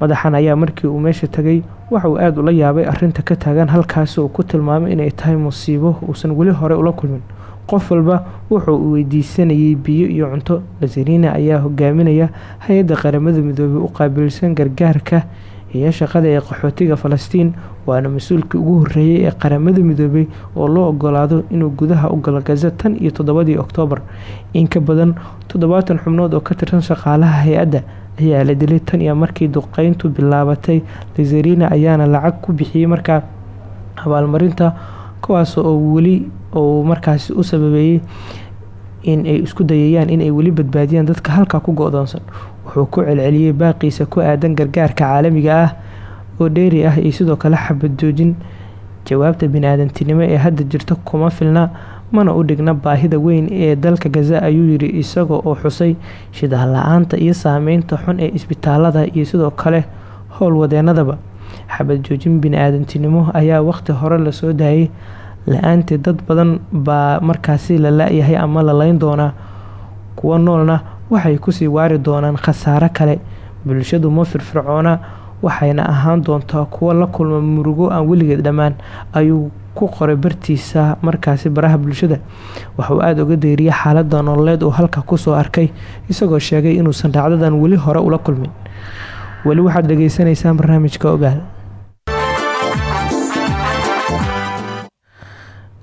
Madaxan ayaa markii uu meesha tagay waxa uu aada ula yaabay arinta ka taagan halkaasi uu ku tilmaamay inay tahay musiibo uusan weli hore ula kulmin. Qof walba wuxuu uu weydiisanayay biyo iyo cunto. Lazarina ayaa hogaaminaya hay'adda qaramada midoobey u qaabilsan gargaarka iyo shaqada ee qaxootiga falastiin waana mas'uulkii ugu horeeyay ee qaramada midoobey oo loo ogolaado inuu gudaha u galo gaza tan iyo toddobadii oktoobar. In ka badan toddobaatan xubnood oo ka tirsan shaqaalaha hay'adda ayaa la dilay tan iyo markii duqeyntu bilaabatay lazarina ayaana lacag ku bixiyey markaa abaalmarinta kuwaas oo weli oo markaasi u sababeeyey in ay isku dayayaan inay weli badbaadiyaan dadka halkaa ku go-doonsan wuxuu ku celceliyey baaqiisa ku aadan gargaarka caalamiga ah oo dheeri ah iyo sidoo kale xabad joojin jawaabta bini-aadantinimo ee hadda jirta kuma filna mana u dhigna baahida weyn ee dalka gaza ayuu yiri isaga oo xusay shidaal la'aanta iyo saameynta xun ee isbitaalada iyo sidoo kale howlwadeenadaba xabad joojin bini-aadantinimo ayaa waqti hore la soo daayay. La'aanteed dad badan baa markaasi la la-yahay ama la leyn doonaa kuwa noolna waxay ku sii waari doonaan khasaare kale. Bulshadu ma firfircoona waxayna ahaan doontaa kuwo la kulma murugo aan weligeed dhammaan. Ayuu ku qoray bartiisa markaasi baraha bulshada. Waxauu aada uga deeriyay xaalada nololeed uu halka ku soo arkay isagoo sheegay inuusan dhacdadan weli hore ula kulmin. Weli waxaad dhageysanaysaan barnaamijka ogaal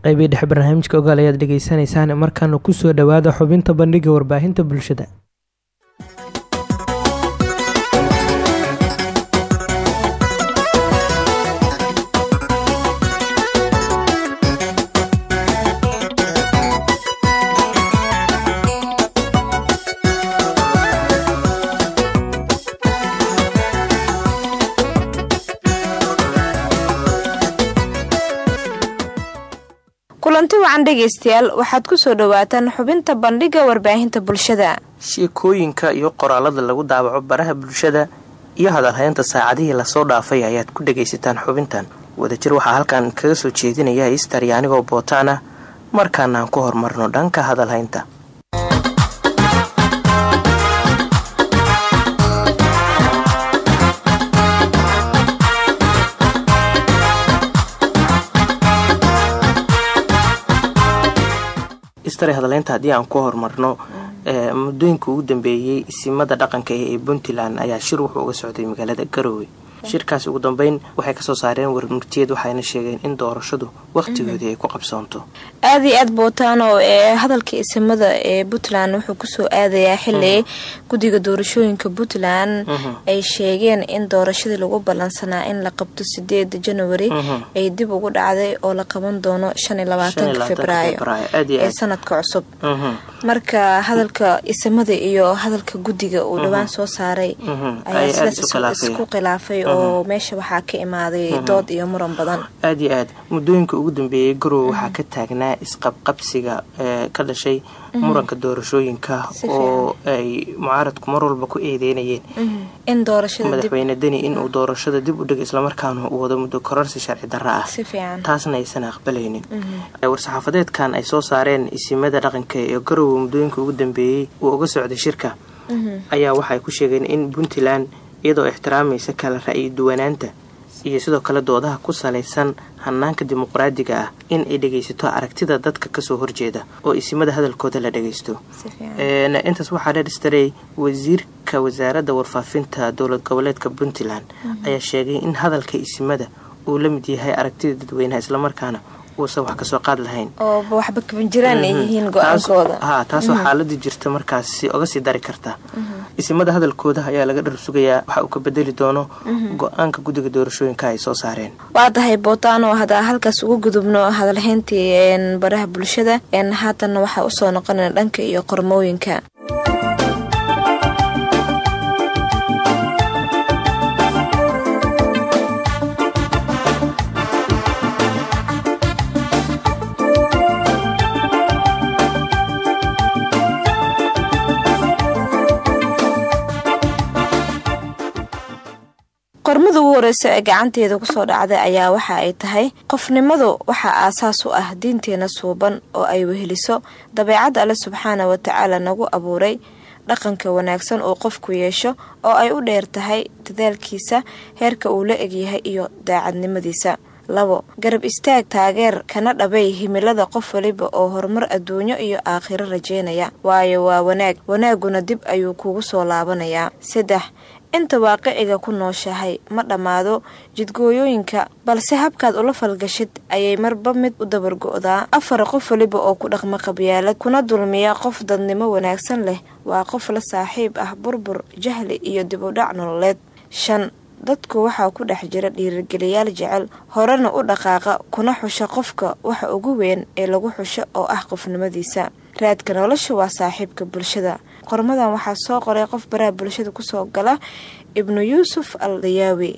qeybii dhexe barnaamijka ogaal ayaad dhegeysanaysaan markaana ku soo dhawaada xubinta bandhiga warbaahinta bulshada wacan dhegaystayaal waxaad ku soo dhowaataan xubinta bandhiga warbaahinta bulshada. Sheekooyinka iyo qoraalada lagu daawaco baraha bulshada iyo hadalhaynta saacadihii la soo dhaafay ayaad ku dhagaysataan xubintan. Wadajir waxaa halkan kaga soo jeedinaya istari anigoo bootaan ah markaana aan ku horumarno dhanka hadalhaynta istari hadaleynta haddii aan ku horumarno muddooyinka ugu dambeeyey isimada dhaqanka ee puntland ayaa shir wuxuu uga socday magaalada garowe shirkaasi ugu dambeyn waxay ka soo saareen warmurtiyeed waxayna sheegeen in doorashadu wakhtigoodii ay ku qabsoonto. Aada iyo aad bootaano ee hadalka isimada ee puntland wuxuu ku soo aadayaa xili guddiga doorashooyinka puntland. Ay sheegeen in doorashadii lagu ballansanaa in la qabto sideeda januari ay dib ugu dhacday oo la qaban doono shan iyo labaatanka februaayo ee sanadka cusub. Marka hadalka isimada iyo hadalka guddiga uu dhowaan soo saaray ayaa sidaas isku khilaafay oo meesha waxaa ka imaaday dood iyo muran badan. Aada iyo aad. Muddooyinka ugu dambeeyey garowe waxaa ka taagnaa isqabqabsiga ee ka dhashay muranka doorashooyinka oo ay mucaaradku mar walba ku eedeynayeen in doorashada madaxweyne deni inuu doorashada dib u dhigo islamarkaana uu wado muddo kororsi sharci darra ah. Taasna aysan aqbalaynin. War-saxaafadeedkan ay soo saareen isimada dhaqanka ee garowe muddooyinka ugu dambeeyey uu uga socday shirka. Ayaa waxay ku sheegeen in puntland iyadoo ixtiraamaysa kala ra-yi duwanaanta iyo sidoo kale doodaha ku salaysan hanaanka dimuqraadiga ah in ay dhegaysato aragtida dadka ka soo horjeeda oo isimada hadalkooda la dhagaysto intaas waxaa dheerstaray wasiirka wasaaradda warfaafinta dowlad goboleedka puntland ayaa sheegay in hadalka isimada uu la mid yahay aragtida dadweynaha islamarkaana uusan wax ka soo qaad lahayn. Oo waxba kaban jiraan ay yihiin go'aankooda ha taasoo xaaladii jirta markaasi oga sii dari karta. Isimada hadalkooda ayaa laga dhar sugayaa waxa uu ka bedeli doono go'aanka guddiga doorashooyinka ay soo saareen. Waa tahay bootaano hadaa halkaas ugu gudubno hadalhayntii baraha bulshada haatanna waxaa u soo noqonaya dhanka iyo qormooyinka qormada ugu horeysa ee gacanteeda ku soo dhacday ayaa waxa ay tahay qofnimadu waxaa aasaas u ah diinteena suuban oo ay weheliso. Dabeecadda alle subxaana watacaala nagu abuuray dhaqanka wanaagsan uu qofku yeesho oo ay u dheer tahay dadaalkiisa heerka uu la egyahay iyo daacadnimadiisa. Labo garab istaag taageer kana dhabay himilada qof waliba oo horumar adduunyo iyo aakhiro rajeynaya waayo waa wanaag wanaaguna dib ayuu kugu soo laabanayaa saddex inta waaqiciga ku nooshahay ma dhammaado jidgooyooyinka balse habkaad ula falgashid ayay marba mid u dabargo'daa afar qof waliba oo ku dhaqma qabyaalad kuna dulmiya qof dadnimo wanaagsan leh. Waa qof la saaxiib ah burbur jahli iyo dibudhac nololeed. Shan dadku waxaa ku dhex jira dhiirigeliyaal jecel horena u dhaqaaqa kuna xusha qofka waxa ugu weyn ee lagu xusho oo ah qofnimadiisa. Raadka nolosha waa saaxiibka bulshada qormadan waxaa soo qoray qof baraha bulshada ku soo gala ibnu yuusuf al dayaawi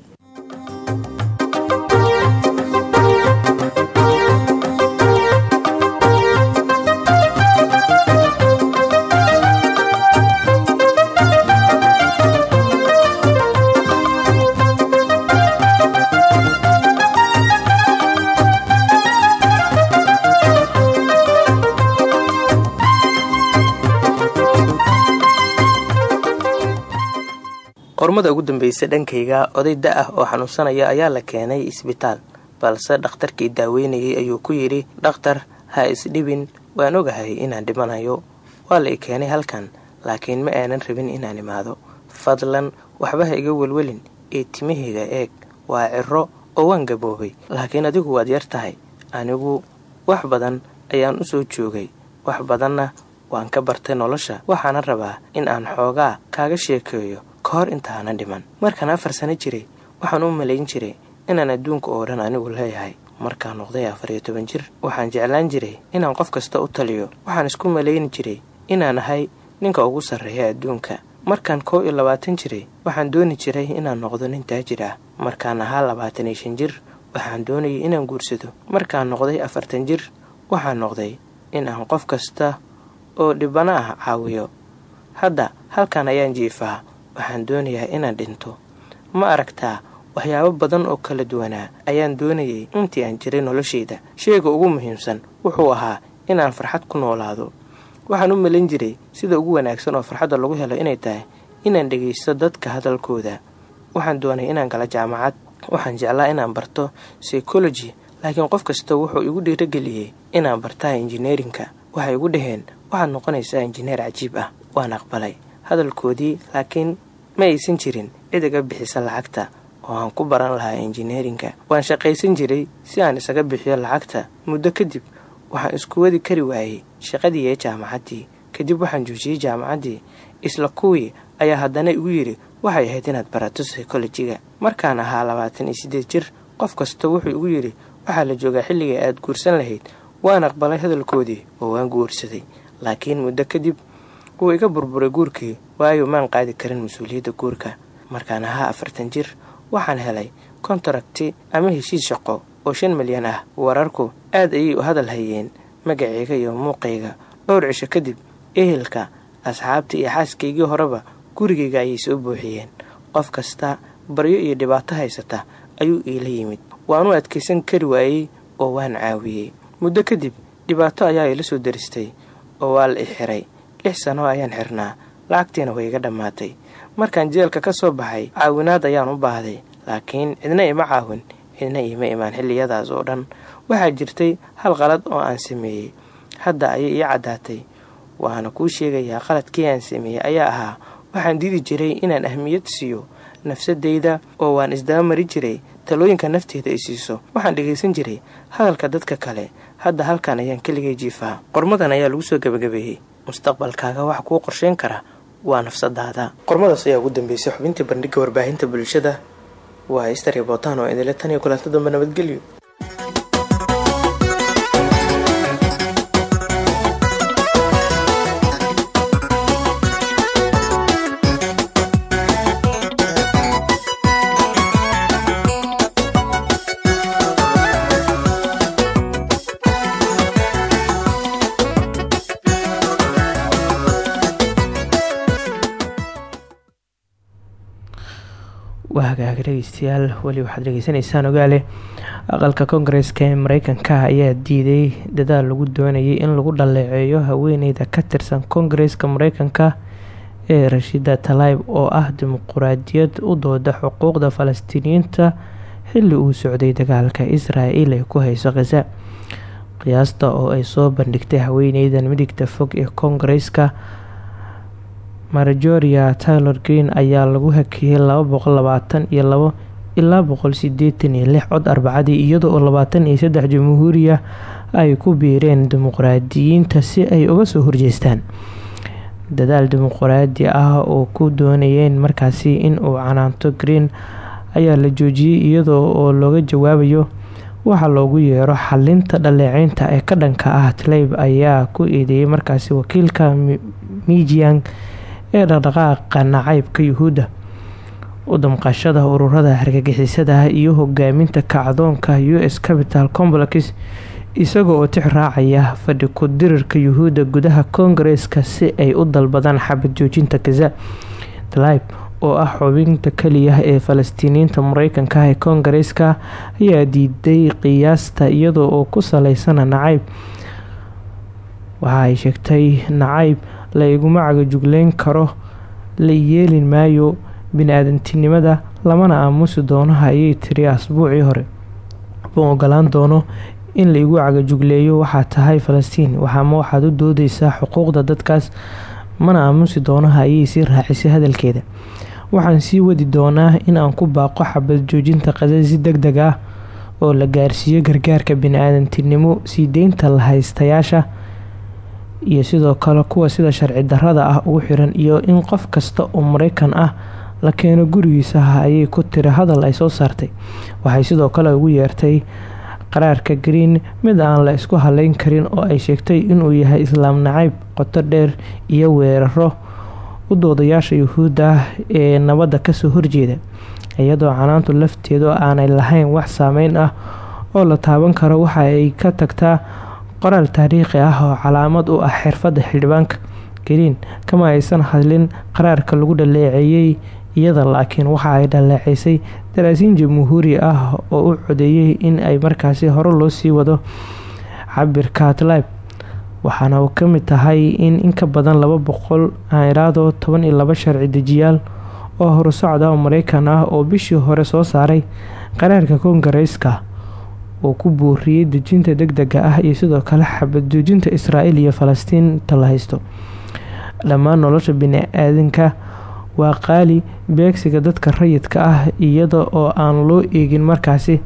qormada ugu dambeysay dhankayga oday da ah oo xanuunsanaya ayaa la keenay isbitaal balse dhakhtarkii daaweynayay ayuu ku yidhi dhakhtar ha isdhibin waan ogahay inaan dhimanayo waa la keenay halkan laakiin ma aanan rabin inaan imaado. Fadlan waxba ha iga welwelin ee timahayga eeg waa ciro oo waan gaboobay laakiin adigu waad yar tahay anigu wax badan ayaan u soo joogay wax badanna waan ka bartay nolosha waxaana rabaa in aan xoogaa kaaga sheekeeyo ka hor intaanan dhiman. Markaan afar sano jiray waxaan u malayn jiray inaan adduunka oo dhan anigu leeyahay. Markaan noqday afar iyo toban jir waxaan jeclaan jiray inaan qof kasta u taliyo. Waxaan isku malayni jiray inaan ahay ninka ugu sarreeya adduunka. Markaan kow iyo labaatan jiray waxaan dooni jiray inaan noqdo nin taajir ah. Markaan ahaa labaatan iyo shan jir waxaan doonayay inaan guursado. Markaan noqday afartan jir waxaan noqday in aan qof kasta oo dhibano ah caawiyo. Hadda halkan ayaan jiifaa waxaan doonayaa inaan dhinto. Ma aragtaa waxyaabo badan oo kala duwanaa ayaan doonayay intii aan jiray noloshayda. Sheyga ugu muhiimsan wuxuu ahaa inaan farxad ku noolaado. Waxaan u malin jiray sida ugu wanaagsan oo farxadda lagu helo inay tahay inaan dhegaysto dadka hadalkooda. Waxaan doonay inaan gala jaamacad. Waxaan jeclaa inaan barto psychology laakiin qof kasta wuxuu igu dhiirageliyey inaan bartaa injineerinka waxay igu dhaheen waxaad noqonaysaa injineer cajiib ah waan aqbalay. Hadalkoodii laakiin ma aysan jirin cid iga bixisa lacagta oo aan ku baran lahaa injineerinka waan shaqaysan jiray si aan isaga bixiyo lacagta. Muddo kadib waxaan isku wadi kari waayey shaqadii ee jaamacaddii kadib waxaan joojiyey jaamacaddii isla kuwii ayaa haddana igu yidhi waxay ahayd inaad barato psycholojiga markaan ahaa labaatan iyo siddeed jir qof kasta wuxuu igu yidhi waxaa la joogaa xilligai aad guursan lahayd waan aqbalay hadalkoodii oo waan guursaday. Laakiin muddo kadib wuu iga burburay guurkii waayo maan qaadi karin mas'uuliyadda guurka. Markaan ahaa afartan jir waxaan helay kontarakti ama heshiis shaqo oo shan milyan ah. Wararku aad ayay u hadal hayeen magacayga iyo muuqayga. Dhowr cisho kadib ehelka asxaabta iyo xaaskaygii horeba gurigayga ayay soo buuxiyeen. Qof kasta baryo iyo dhibaato haysata ayuu iila yimid. Waan u adkaysan kari waayey oo waan caawiyey. Muddo kadib dhibaato ayaa ila soo daristay oo waa la i xiray lix sano ayaan xirnaa. Lacagtiina way iga dhammaatay. Markaan jeelka ka soo baxay caawinaad ayaan u baahday. Laakiin cidna ima caawin cidna iima imaan xilliyadaas oo dhan. Waxaa jirtay hal qalad oo aan sameeyey. Hadda ayay ii caddaatay. Waxaana kuu sheegayaa qaladkii aan sameeyey ayaa ahaa waxaan diidi jiray inaan ahmiyad siiyo nafsadayda oo waan isdabamari jiray. Talooyinka nafteeda i siiso waxaan dhegaysan jiray. Hadalka dadka kale hadda halkan ayaan keligay jiifaa. Qormadan ayaa lagu soo gebagabeeyey mustaqbalkaaga wax kuu qorsheyn kara waa nafsadaada. Qormadaas ayaa ugu dambeysay xubintii bandhigga warbaahinta bulshada. Waa istari bootaan oo idinle tan iyo kulanto dambe nabadgelyo waa hagaag dhegeystayaal weli waxaad dhegeysanaysaan ogaale. Aqalka koongareeska ee mareykanka ayaa diiday dadaal lagu doonayay in lagu dhaleeceeyo haweeneyda ka tirsan koongareeska mareykanka ee rashida talayb oo ah dimuquraadiyad u dooda xuquuqda falastiiniyiinta xilli uu socday dagaalka israel ay ku hayso khaza qiyaasta oo ay soo bandhigtay haweeneydan midigta fog ee koongareeska marjoria taylor green ayaa lagu hakiyey laba boqol labaatan iyo labo ilaa boqol sideetan iyo lix cod arbacadii iyada oo labaatan iyo ay ku biireen dimuqraadiyiinta si ay uga soo horjeestaan. Dadaal dimuqraadi ah oo ku doonayeen markaasi in uu canaanto green ayaa la joojiyey iyadoo oo looga jawaabayo waxaa loogu yeero xalinta dhaleeceynta ee ka dhanka ah tlayb ayaa ku eedeeyay markaasi wakiilka mijiang ee dhaqdhaqaaqa nacaybka yuhuudda u damqashada ururada argagixisada iyo hogaaminta kacdoonka u s capital complex isagoo oo tix raacaya fadhi ku dirirka yuhuudda gudaha koongareeska si ay u dalbadaan xabad joojinta gaza. Tlayb oo ah xubinta keliya ee falastiiniyiinta mareykanka ee koongareeska ayaa diiday qiyaasta iyadoo oo ku saleysan nacayb waxa ay sheegtay nacayb la iguma cagajugleyn karo la yeelin maayo bini-aadantinimada lamana aamusi doono ayay tiri asbuucii hore. Ma ogolaan doono in la igu cagajugleeyo waxaa tahay falastiin waxaama waxaad u doodeysaa xuquuqda dadkaas? Mana aamusi doono ayay sii raacisay hadalkeeda. Waxaan sii wadi doonaa in aan ku baaqo xabad joojinta qasa si deg deg ah oo la gaarsiiyo gargaarka bini-aadantinimo sii deynta la haystayaasha iyo sidoo kale kuwa sida sharci darrada ah ugu xiran iyo in qof kasta oo mareykan ah la keeno gurigiisa ayay ku tiri hadal ay soo saartay. Waxay sidoo kale ugu yeertay qaraarka green mid aan la isku haleyn karin oo ay sheegtay inuu yahay islaam nacayb qoto dheer iyo weeraro u doodayaasha yuhuudda ah ee nabadda ka soo horjeeda iyadoo canaantu lafteedu aanay lahayn wax saameyn ah oo la taaban karo. Waxa ay ka tagtaa qoraal taariikhi ah oo calaamad u ah xirfadda xildhibaanka green kama aysan hadlin qaraarka lagu dhaleeceeyey iyada laakiin waxa ay dhaleeceysay daraasiin jamhuuri ah oo u codeeyey in ay markaasi hore loo sii wado cabirka tlayb waxaana uu ka mid tahay in ka badan laba boqol iyo laba sharci dejiyaal oo horusocod ah oo mareykan ah oo bishii hore soo saaray qaraarka koongareyska uu ku buuriyey dejinta deg dega ah iyo sidoo kale xabad joojinta israael iyo falastiinta la haysto. Dhammaan nolosha bini-aadanka waa qaali beegsiga dadka rayidka ah iyada oo aan loo eegin markaasi.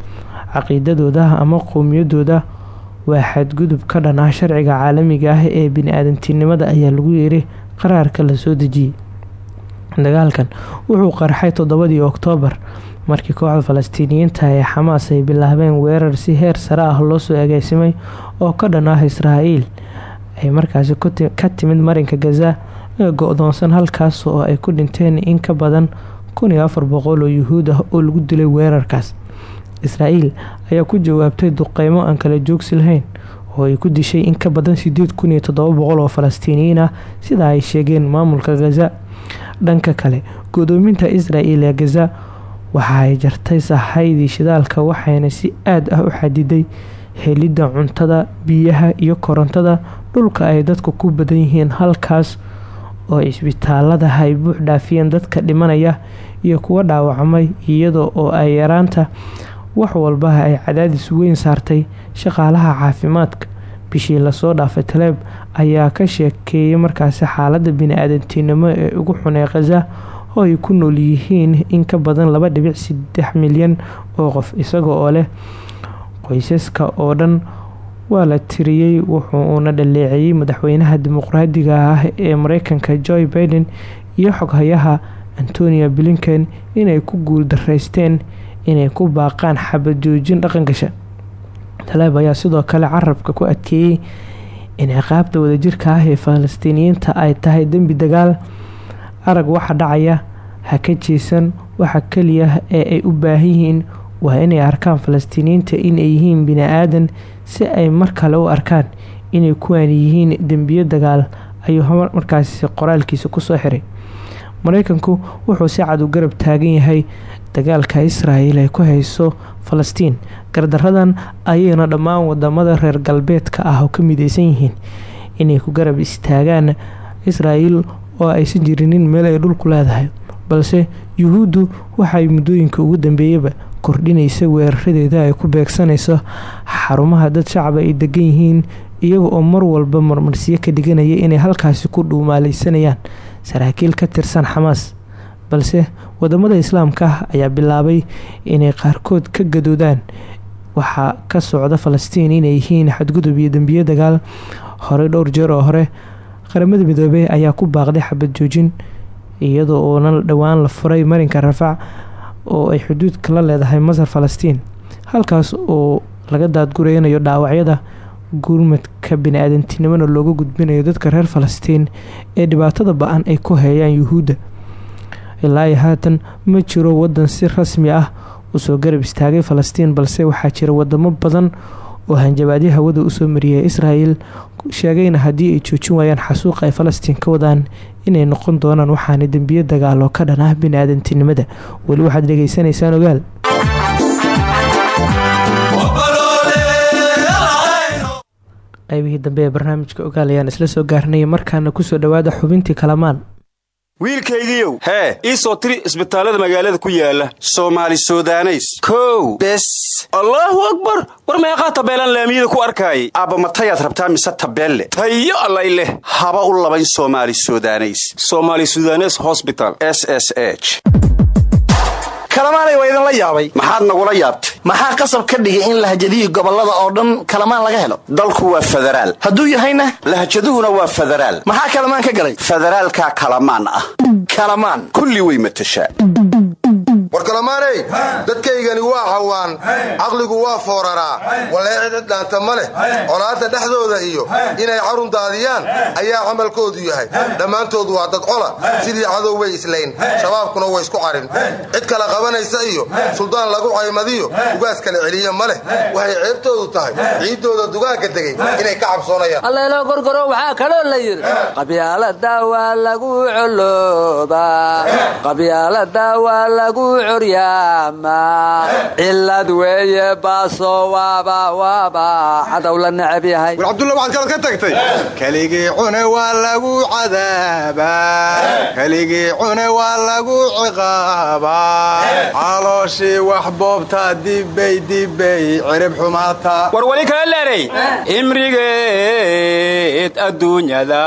Caqiidadooda ama qowmiyadooda waa xadgudub ka dhan sharciga caalamiga ah ee bini-aadantinimada ayaa lagu yeeray qaraarka la soo dejiyey dagaalkan wuxuu qarxay toddobadii oktoobar markii kooxda falastiiniyiinta ee xamaas ay bilaabeen weerar si heer sare ah loosoo agaasimay oo ka dhan ah israael ay markaasi ka timid marinka gaza ee go-doonsan halkaas oo ay ku dhinteen in ka badan kun iyo afar boqol oo yuhuud ah oo lagu dilay weerarkaas. Israael ayaa ku jawaabtay duqeymo aan kala joogsi lahayn oo ay ku dishay in ka badan sideed kun iyo toddoba boqol oo falastiiniyiin ah sida ay sheegeen maamulka gaza dhanka kale godoominta israel ee gaza waxa ay jartay sahaydii shidaalka waxayna si aad ah u xadiday helidda cuntada biyaha iyo korontada dhulka ay dadku ku badan yihiin halkaas oo cisbitaaladaha ay buux dhaafiyeen dadka dhimanaya iyo kuwa dhaawacmay iyadoo oo ay yaraanta wax walbaha ay cadaadis weyn saartay shaqaalaha caafimaadka bishii la soo dhaafay taleeb ayaa ka sheekeeyay markaasi xaalada bini-aadantinimo ee ugu xun ee khaza oo ay ku nool yihiin in ka badan laba dhibic saddex milyan oo qof isaga oo leh qoysaska oo dhan. Waa la tiriyey wuxuuna dhaleeceeyey madaxweynaha dimuqraadiga ah ee mareykanka joe biden iyo xoghayaha antonia blinken inay ku guuldareysteen inay ku baaqaan xabad joojin dhaqangasha taleeb ayaa sidoo kale carabka ku adkeeyey in ciqaabta wadajirka ah ee falastiiniyiinta ay tahay dembi dagaal. Arag waxa dhacaya ha ka jeesan waxa keliya ee ay u baahan yihiin waa inay arkaan falastiiniyiinta inay yihiin bini-aadan si ay mar kale u arkaan inay kuwaan yihiin dembiyo dagaal ayuu markaasi qoraalkiisa ku soo xiray. Mareykanku wuxuu si cad u garab taagan yahay dagaalka israel ay ku hayso falastiin. Gardaradan ayayna dhammaan waddamada reer galbeedka ah ka mideysan yihiin inay ku garab istaagaan israel oo aysan jirinin meel ay dhulku leedahay. Balse yuhuuddu waxay muddooyinka ugu dambeeyaba kordhinaysa weeraradeeda ay ku beegsanayso xarumaha dad shacaba ay degan yihiin iyaga oo mar walba marmarsiyo ka dhiganaya inay halkaasi ku dhuumaaleysanayaan saraakiil ka tirsan xamaas. Balse waddamada islaamka ayaa bilaabay inay qaarkood ka gadoodaan. Waxaa ka socda falastiin inay yihiin xadgudub iyo dembiyo dagaal. Horey dhowr jeer oo hore qaramada midoobey ayaa ku baaqday xabad joojin iyadoo uona dhowaan la furay marinka rafaac oo ay xuduudka la leedahay masar falastiin. Halkaas oo laga daadgureynayo dhaawacyada gurmadka bini-aadantinimona looga gudbinayo dadka reer falastiin ee dhibaatada ba'an ay ku heeyaan yuhuudda ilaa haatan ma jiro wadan si rasmi ah u soo garab istaagay falastiin balse waxaa jira wadamo badan oo hanjabaadyo hawada u soo mariyay. Israel sheegayna haddii ay joojin waayaan xasuuqa ay falastiin ka wadaan inay noqon doonaan waxaana dembiyo dagaalo ka dhan ah bini-aadantinimada. Weli waxaad dhegeysanaysaan ogaal. Qaybihii dambe barnaamijka ogaal ayaan isla soo gaarnay markaana ku soo dhawaada xubintii kalamaan wiilkaygiiow hee ii soo tiri isbitaallada magaalada ku yaalla soomaali sudaneys. Kow bes. Allaahu akbar! War meeqaa tabeelaan laamiyada ku arkaayay aabba matayaad rabtaa mise tabeelle? Tayo allay leh. Haba u labayn soomaali sudaneys. Somaali sudanes hosbital s s h kalamaanay waa idinla yaabay. Maxaad nagula yaabtay. Maxaa qasab ka dhigay in lahjadihii gobollada oo dhan kalamaan laga helo? Dalku waa federaal hadduu yahayna? Lahjaduhuna waa federaal maxaa kalamaan ka galay? Federaalkaa kalamaan ah. Kalamaan. Kulli way matashaa. War kalamaaney dadkaygani waa cawaan caqligu waa fooraraa waleecida dhaanta ma leh colaadda dhexdooda iyo inay carun daadiyaan ayaa camalkoodu yahay. Dhammaantood waa dad cola sidii cadow way islayn shabaabkuna way isku carin qabanaysa iyo suldaan lagu caymadiyo ugaas kala celiya ma leh. Waxay ceebtoodu tahay ciiddooda dugaagga degay inay ka cabsoonayaan. Alleelo gorgoro waxaa kaloo la yidhi qabyaalada waa lagu coloobaa qabyaalada waa lagu curyaama cilad weeye baaso waaba waaba cadow la necab yahay. War cabdulla waxaad kalad ka tagtay keligii cune waa lagu cadaabaa keligii cune waa lagu ciqaabaa calooshii wax boobtaa dibbay dibbay cirib xumaataa war weli kala leeray. Imrigeed adduunyada.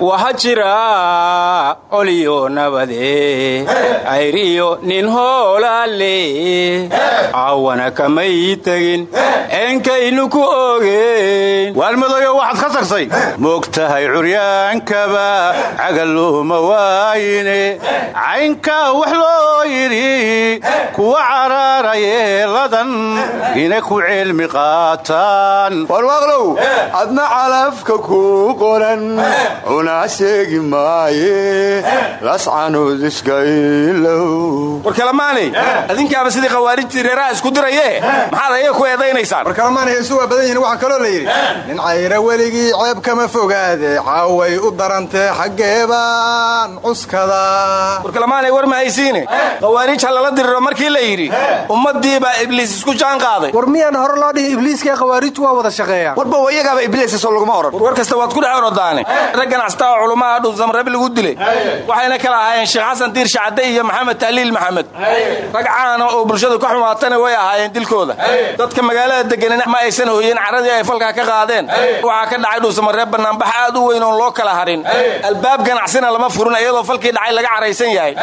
Waxa jira coliyo nabade. Ayriyo nin hoolaale. Cawana kamay tegin eenkaynu ku ogeen waalmadoyo waxaad ka tagtay moogtahay curyaankaba cagaluma waayine. Caynkaa wax loo yidhi kuwa caraara yeeladan ina ku cilmi qaataan. Warwaaqlow adna calafka ku qoran cunaa sheegi maaye lascanood iskailow war kalamaanay adinkaaba sidii khawaarijtii reeraha isku diraye maxaad ayaga ku eedaynaysaan? War kalamaanay heesu waa badan yihiin waxaa kaloo la yidhi nin cayra weligii ceeb kama fogaade caaway u darantee xaggeebaan cuskada. War kalamaanay war ma haysiine khawaarij ha lala diriro markii la yidhi ummadii baa ibliis isku jaan qaaday. War miyaan hore loo dhihi ibliiska khawaarijtu waa wada shaqeeyaan warba iyagaaba ibliisasoo laguma oran. War kasta waad ku dhex orodaane rag ganacsataa oo culummaha dhuusamrabi lagu dilay. Waxayna kala ahaayeen sheekh xasan diir shacade iyo maxamed tahliil maxamed. Rag caana oo bulshadu ka xumaatana way ahaayeen dilkooda. Dadka magaalada deganina ma aysan hoyeen caradii ay falkaa ka qaadeen. Waxaa ka dhacay dhuusamareeb banaanbax aad u weyn oon loo kala harin. Albaab ganacsina lama furin iyadoo falkii dhacay laga caraysan yahay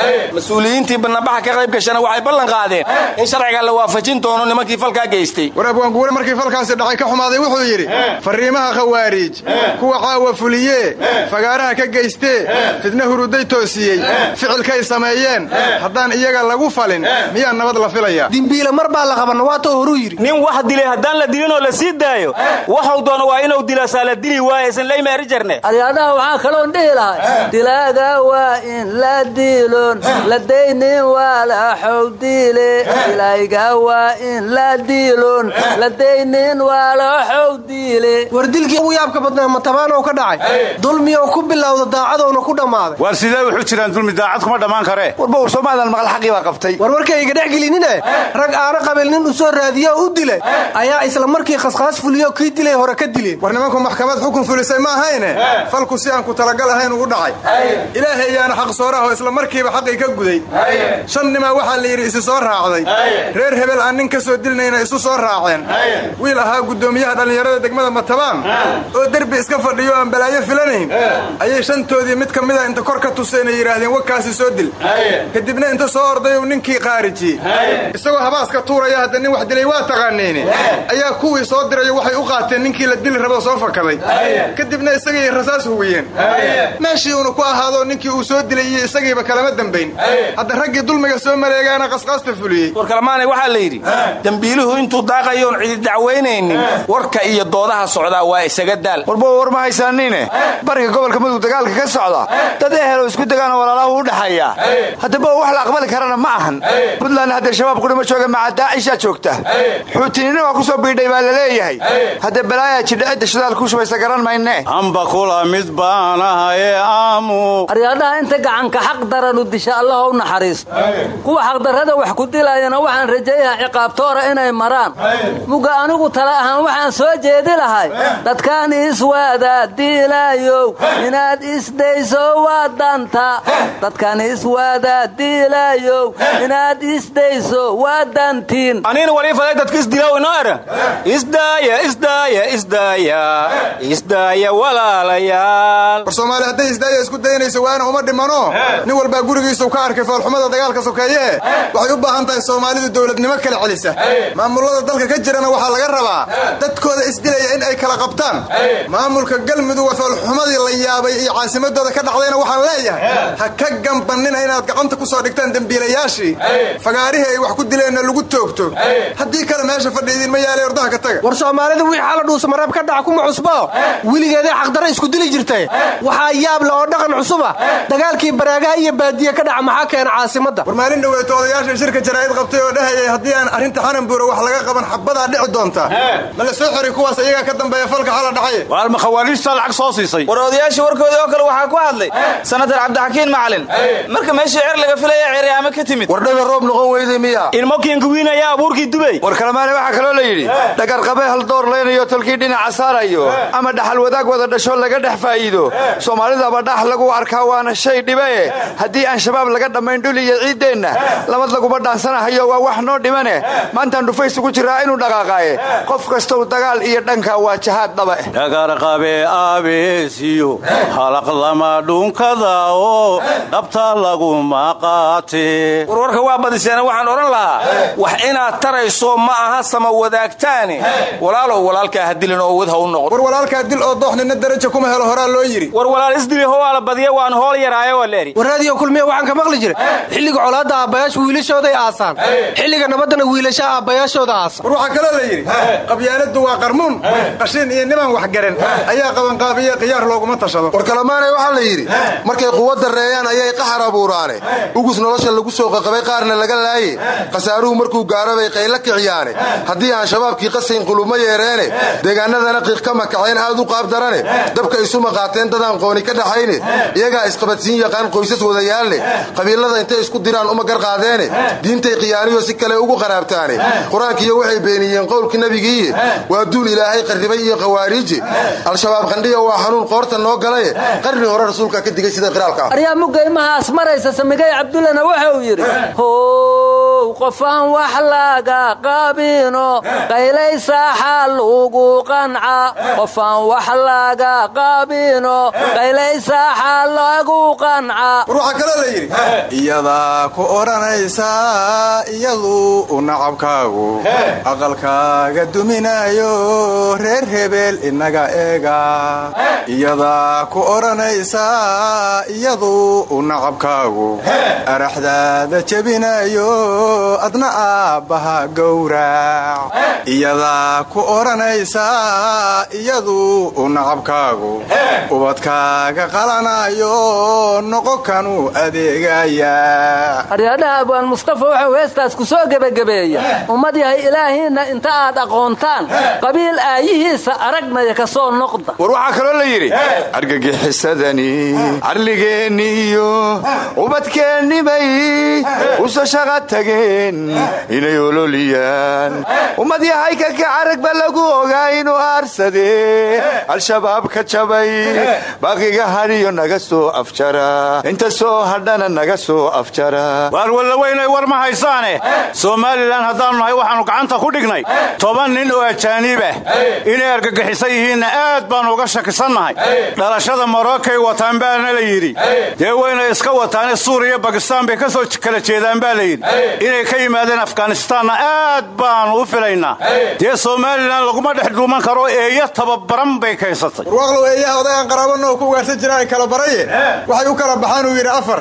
banaanbaxa ka qayb gashana waxay ballan qaadeen. In sharciga la waafajin doono nimankii falkaa geystay. War abwaanguure markii falkaasi dhacay ka xumaaday wuxuu yidhi fariimaha khawaariij kuwa caawa fuliyee fagaaraha ka geystee fidna huruday toosiyey ficilkay sameeyeen haddaan iyaga lagu falin miyaa nabad la filaya? Dimbiile mar baa la qabanna waa too horuu yidhi. Nin wax dilay haddaan la dilinoo la sii daayo waxuu doono waa inuu dilaasaa la dili waayaysan laymaari jarne. Aryadaha waxaan kaloon dhihi lahay dilaaga waa in la diilon la daynin waa la xowdiile dilayga waa in la diilon la daynin waa la xowdiile war dilkii ugu yaabka badnaa matabaanoo ka dhacay? Dulmiyoo ku bilowda daacadowna ku dhammaaday war sidee wuxuu jiraan dulmi daacad kuma dhammaan karee warba war soomalilan maqal xaqii baa qabtay. War warkayga dhex gelinine rag aana qabiil nin u soo raadiyo u dilay ayaa isla markii khashaas fuliyo kii dilay hore ka dileen war nimanku maxkamad xukun fulisay ma ahayne? Falku si aan ku talagal ahayn ugu dhacay. Ilaahay yaana xaq sooraho isla markiiba xaqii ka guday shan nimaa waxaa la yidhi isi soo raacday. Reer hebel aan nin ka soo dilnayna isu soo raaceen. Wiil ahaa guddoomiyaha dhallinyarada degmada matabaan. Oo derbi iska fadhiyo aan balaayo filanayn. Ayay shantoodii mid ka mida inta kor ka tuseen ay yidhaahdeen wakaasi soo dil. Kadibna inta soo orday uu ninkii qaarijiyey isagoo habaaska tuuraya hadda nin wax dilay waa taqaaniine ayaa kuwii soo dirayo waxay u qaateen ninkii la dili rabo soo fakaday. Kadibna isagii rasaas hugiyeen meeshii uuna ku ahaado ninkii uu soo dilay iyo isagiiba kalama dembayn hadda raggii dulmiga soo maleegaana qasqaasta fuliyey. War kalmaanay waxaa la yidhi dembiiluhu intuu daaqayoon cidi dacwaynaynin warka iyo doodaha socdaa waa isaga daal. Warba war ma haysaaniine bariga gobolka mudug dagaalka ka socda. Dad ehelo isku degaana walaalahu u dhexeeya haddaba wax la aqbali karana ma ahan. Puntland haddee shabaab qudhima jooga maca daacishaa joogta. Xuutinina waa ku soo biidhay baa la leeyahay. Haddee balaayaa jidha cidda shidaal ku shubaysa garan mayne. Amba kula mid baanahaye aamu. Aryaadhaha inta gacanka xaq daranu disha allah u naxariisto kuwa xaqdarrada wax ku dilayana waxaan rajayaha ciqaabtoora inay maraan. Muga anigu tala ahaan waxaan soo jeedi lahay. Dadkaan iswaada diilayow. Inaad isdayso waa danta. Dadkaan iswaada diilayow. Inaad isdayso waa dantiin. Anina waliifaday dadka isdilaw inoo era. Isdaaya isdaaya isdaaya isdaaya walaalayaal. War soomaali hadday isdaaya isku daynayso waana uma dhimano. Nin walbaa gurigiisuu ka arkay foolxumada dagaalka sokeeye waxay u baahan tahay soomaalidu dowladnimo kala celisa. Maamulada dalka ka jirana waxaa laga rabaa dadkooda isdilaya in ay kala qabtaan. Maamulka galmudug foolxumadii la yaabay iyo caasimadooda ka dhacdayna waxaan leeyahay. Ha ka gambanina inaad gacanta ku soo dhigtaan dembiilayaashii fagaarihii ay wax ku dileenna lagu toogto. Haddii kale meesha fadhiidiin ma yaalay ordaha ka taga. War soomaalida wixii xala dhuusamareeb ka dhaca kuma cusbo? Weligeeday xaqdarra isku dili jirtay. Waxaa yaable oo dhaqan cusuba dagaalkii baraagaha iyo baadiye ka dhaca maxaa keena caasimadda war maalin dhaweeto odayaasha shirka jaraa'id qabtay oo dhahayay haddii aan arrinta xananbuura wax laga qaban xabadaa dhici doonta. Ma la soo xori kuwaas iyagaa ka dambeeya falka xala dhacay. Waalma khawaariijtaa lacag soo siisay? War odayaashii warkoodii oo kale waxaa ku hadlay sanatar cabdixakiin macalin. Marka meeshii cer laga filaya ceeryaamo ka timid. Wardhaga roob noqon weyday miya. Ilmokiinka wiin ayaa abuurkii dubay? War kalemaane waxaa kaloo la yidhi dhagarqabe haldoor laynayo tolkii dhinaca saarayo ama dhaxal wadaag wada dhasho laga dhex faa'iido. Soomaalidaba dhax lagu arkaa waana shay dhibae haddii aan shabaab laga dhammayn dhul iyo ciiddeenna. Labad laguma dhaansanahayo waa wax noo dhimane. Maantaan dhufays ugu jiraa inuu dhaqaaqaaye. Qof kastow dagaal iyo dhanka waa jahaad dhaba. Dhagarqabe aabeesiyo halaqlama dhunkada oo dhabta laguma qaate. Warwarka waa badiseena waxaan odhan lahaa. Wax inaad tarayso ma aha sama wadaagtaane. Walaalow walaalkaa ha dilin oo wad ha u noqon. War walaalkaa dil oo doox nina daraja kuma helo horaa loo yidhi. War walaal isdili howaa la badiya waan hool yaraaye waa leeri war raadiyo kulmiya waxaan ka maqli jiray xilliga colaadda aabbayaashu wiilashooday aasaan. Xilliga nabaddana wiilasha aabbayaashooda aasan war waxaa kaloo la yidhi qabyaaladdu waa qarmuun qashin iyo niman waxgaran ayaa qabanqaabiye khiyaar looguma tashado. War kalamaanay waxaa la yidhi markay quwa dareeyaan ayay qaxar abuuraane. Ugus nolosha lagu soo qaqabay qaarna laga laaye. Khasaaruhu markuu gaaro bay qayla kiciyaane haddii aan shabaabkii qasayn quluma yeereene deegaanadana qiiq ka makaceen aad u qaabdarane dabka isuma qaateen dadaan qooni ka dhaxayne. Iyagaa isqabadsiin yaqaan qoysas wadayaalne qabiilada intay isku diraan uma garqaad qaadeene diintay khiyaaniyo si kale ugu qaraabtaane. Qur'aankiiyo waxay beeniyeen qowlkii nebigiiye waa duul ilaahay qarribay iyo khawaariije al-shabaab qandhiya waa xanuun qoorta noo galaye qarni hore rasuulka ka digay sida qiraalka. Ah aryaa mugaymahaas maraysa samigay cabdullana waxa uu yidhi how qofaan wax laga qabino qaylaysaxa lugu qanca. Qofaan wax laga qabino qaylaysaxa lagu qanca. War waxaa kaloo la yidhi iyadaa ku odhanaysa iyadu u nacabkaagu. Aqalkaaga duminayo reer hebeel inaga eega. Iyadaa ku odhanaysa iyadu u nacabkaagu. Araxdaada jebinayo adna aabbaha gowrac iyadaa ku odhanaysa iyadu u nacabkaagu. Ubadkaaga qalanayo noqo kanu adeegaya. Aryaadhaha abwaan mustafa waxau heestaas ku soo gebagabeeya ummad yahay ilaahiinna inta aad aqoontaan qabiil aayihiisa aragnaya ka soo noqda. War waxaa kaloo la yidhi argagixisadani carligeenniiyo ubadkeennibay uso shaqa tageen inay ololiyaan. Ummad yahay kaka caragba lagu ogaa inuu aarsadee. Al-shabaab ka jabay baaqiga hadhiyo naga soo afjara inta soo hadhana naga soo afjara waar wallaweynay war ma haysaane? somalilan haddaannu nahay waxaannu gacanta ku dhignay. toban nin oo ajaaniibah inay argagixisan yihiinna aad baannu uga shakisannahay. dhalashada marokay wataan baana la yidhi. dee waynay iska wataane suuriya bakistaan bay ka soo kala jeedaan baa la yidhi. inay ka yimaadeen afganistaanna aad baannu u filaynaa dee somalilan laguma dhex dhuuman karo eeyo tababaran bay kaysatay. Warwaaqlow eeyaha odagaan qaraabanna oo ku ugaarsan jira ay kala baraye waxay u kala baxaan uu yidhi afar.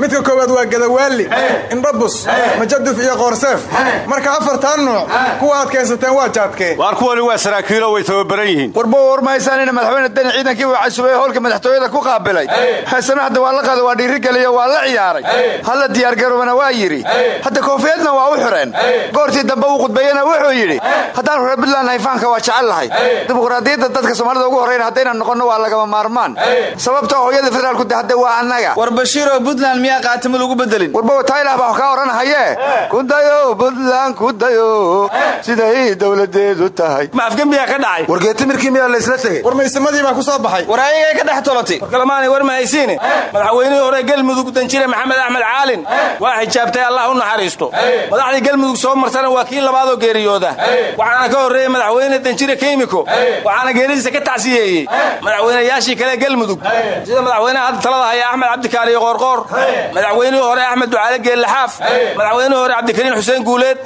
Midka koowaad waa gadawaali indhabus majaduf iyo qoorseef. Marka afartan nuuc kuwa aad keensateen waa jaadkee. Waar kuwani waa saraakiilo way tababaran yihiin. Warba warmaysaanina madaxweyne deni ciidankii uu casubay howlka madaxtooyada ku qaabilay. Haysana hadda waa la qada waa dhiirigeliyo waa la ciyaaray. Halla diyaargaroobana waa yidhi. Hadda koofiyadna waa u xireen goortii dambe uu khudbeeyena wuxuu yidhi haddaanu reer hayfaanka waa jecel lahay dimuqraadiyadda dadka soomaalida ugu horrayna haddaynan noqonno waa lagama maarmaan. Sababtoo hooyada federaalku de hadde waa annaga? War bashiiroo buntland miyaa qaatimo lagu bedelin? Warba taylah baa kaa odhanhaye kudayo buntland kudayo siday dowladeedu tahay. Ma afgembiyaa ka dhacay? Wargeetimirkii miyaa laysla tegey? War maysamadii baa ku soo baxay. War ayagay ka dhex tolotay? Warkalamaanay war ma haysiine? Madaxweynihii hore gelmudug danjire maxamed axmed caalin. Waa xijaabtay allah u naxariisto. Madaxdii gelmudug soo marsana waa kii labaadoo geeriyooda. Waxaana ka horreeyey madaxweyne danjire keymiko waxaana geeridiisa ka tacsiyeeyey. Madaxweynayaashii kale gelmudug sida madaxweynaha hadda talada haya axmed cabdikaaliyo qoorqoor madaxweynihii hore axmed ducaale geellaxaaf madaxweynihii hore cabdikariin xuseen guuleed.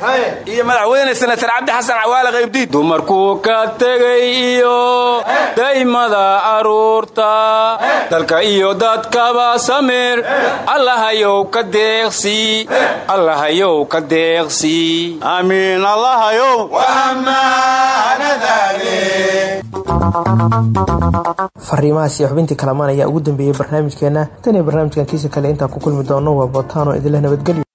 Iyo madaxweyne senatar cabdi xasan cawaale qaybdiid dumarkuu ka tegay iyo daymada carruurta dalka iyo dadkaba samir allahayow ka deeqsi. Allahayow ka deeqsi. Aamiin. Allahayow fariimahaas iyo xubintii kalamaan ayaa ugu dambeeyey barnaamijkeenna tan iyo barnaamijkan kiisa kale intaan ku kulmi doonno waa bootaano idinleh nabadgelyo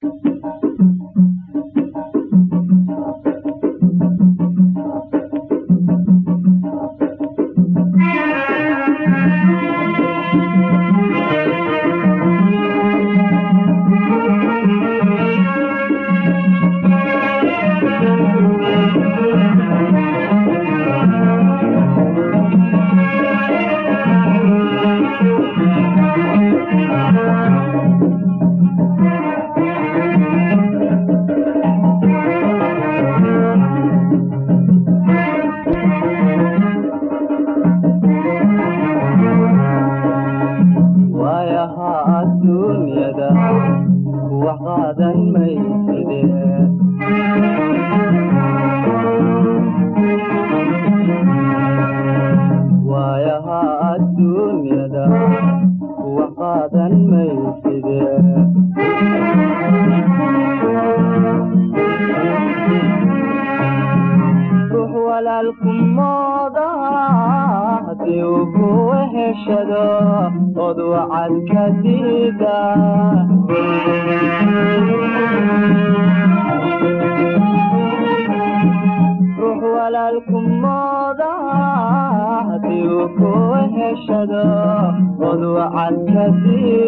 ka diidaruux walaalku mooda haddii uu ku heshado odwacan ka diida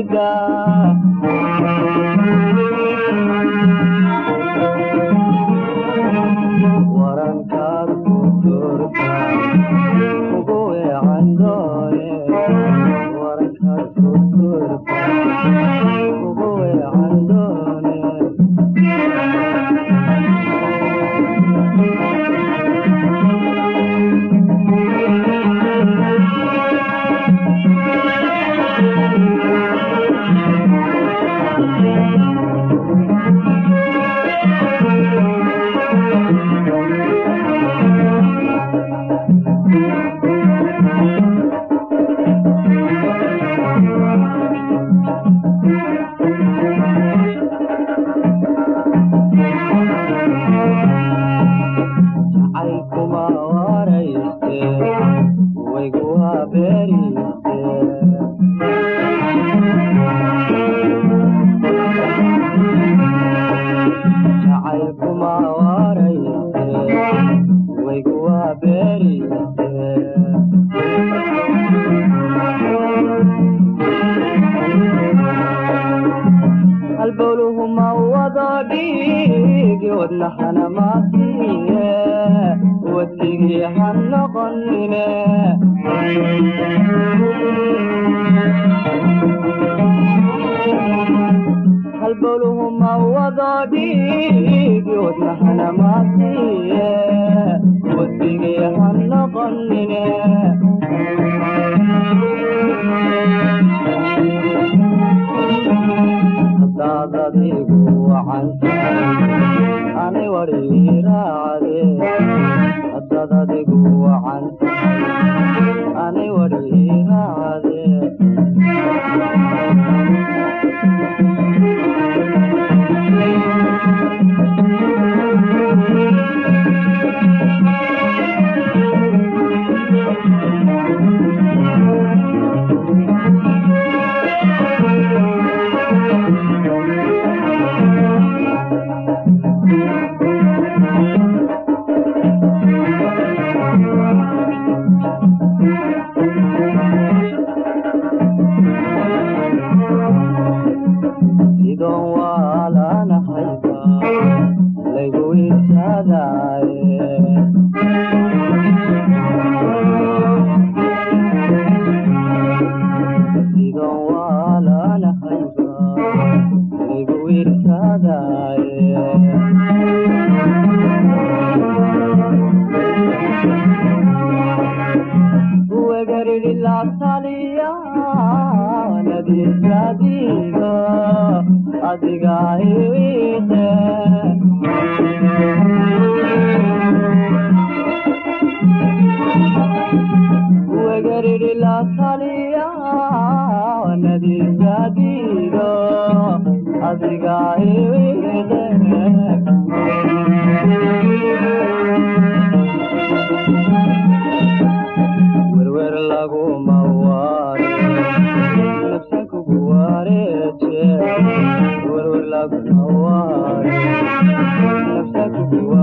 qalbigayga adiga iiqe wegariri la taliya nadiifadiido adiga iiqe werwer lagu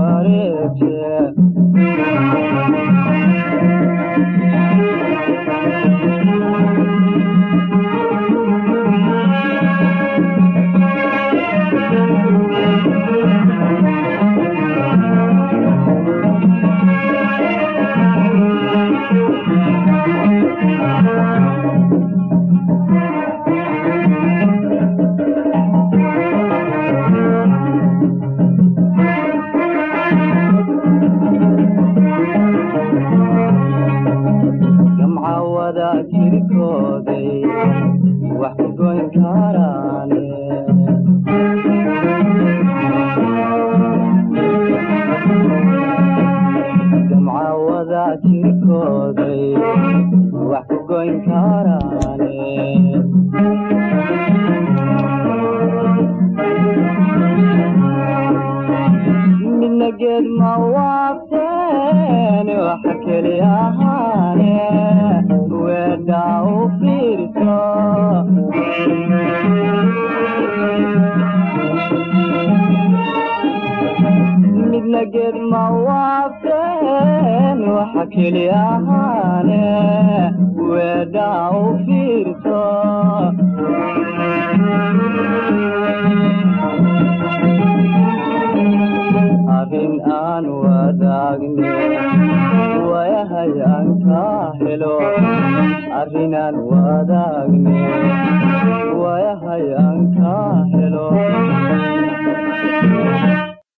wareegtay ahaane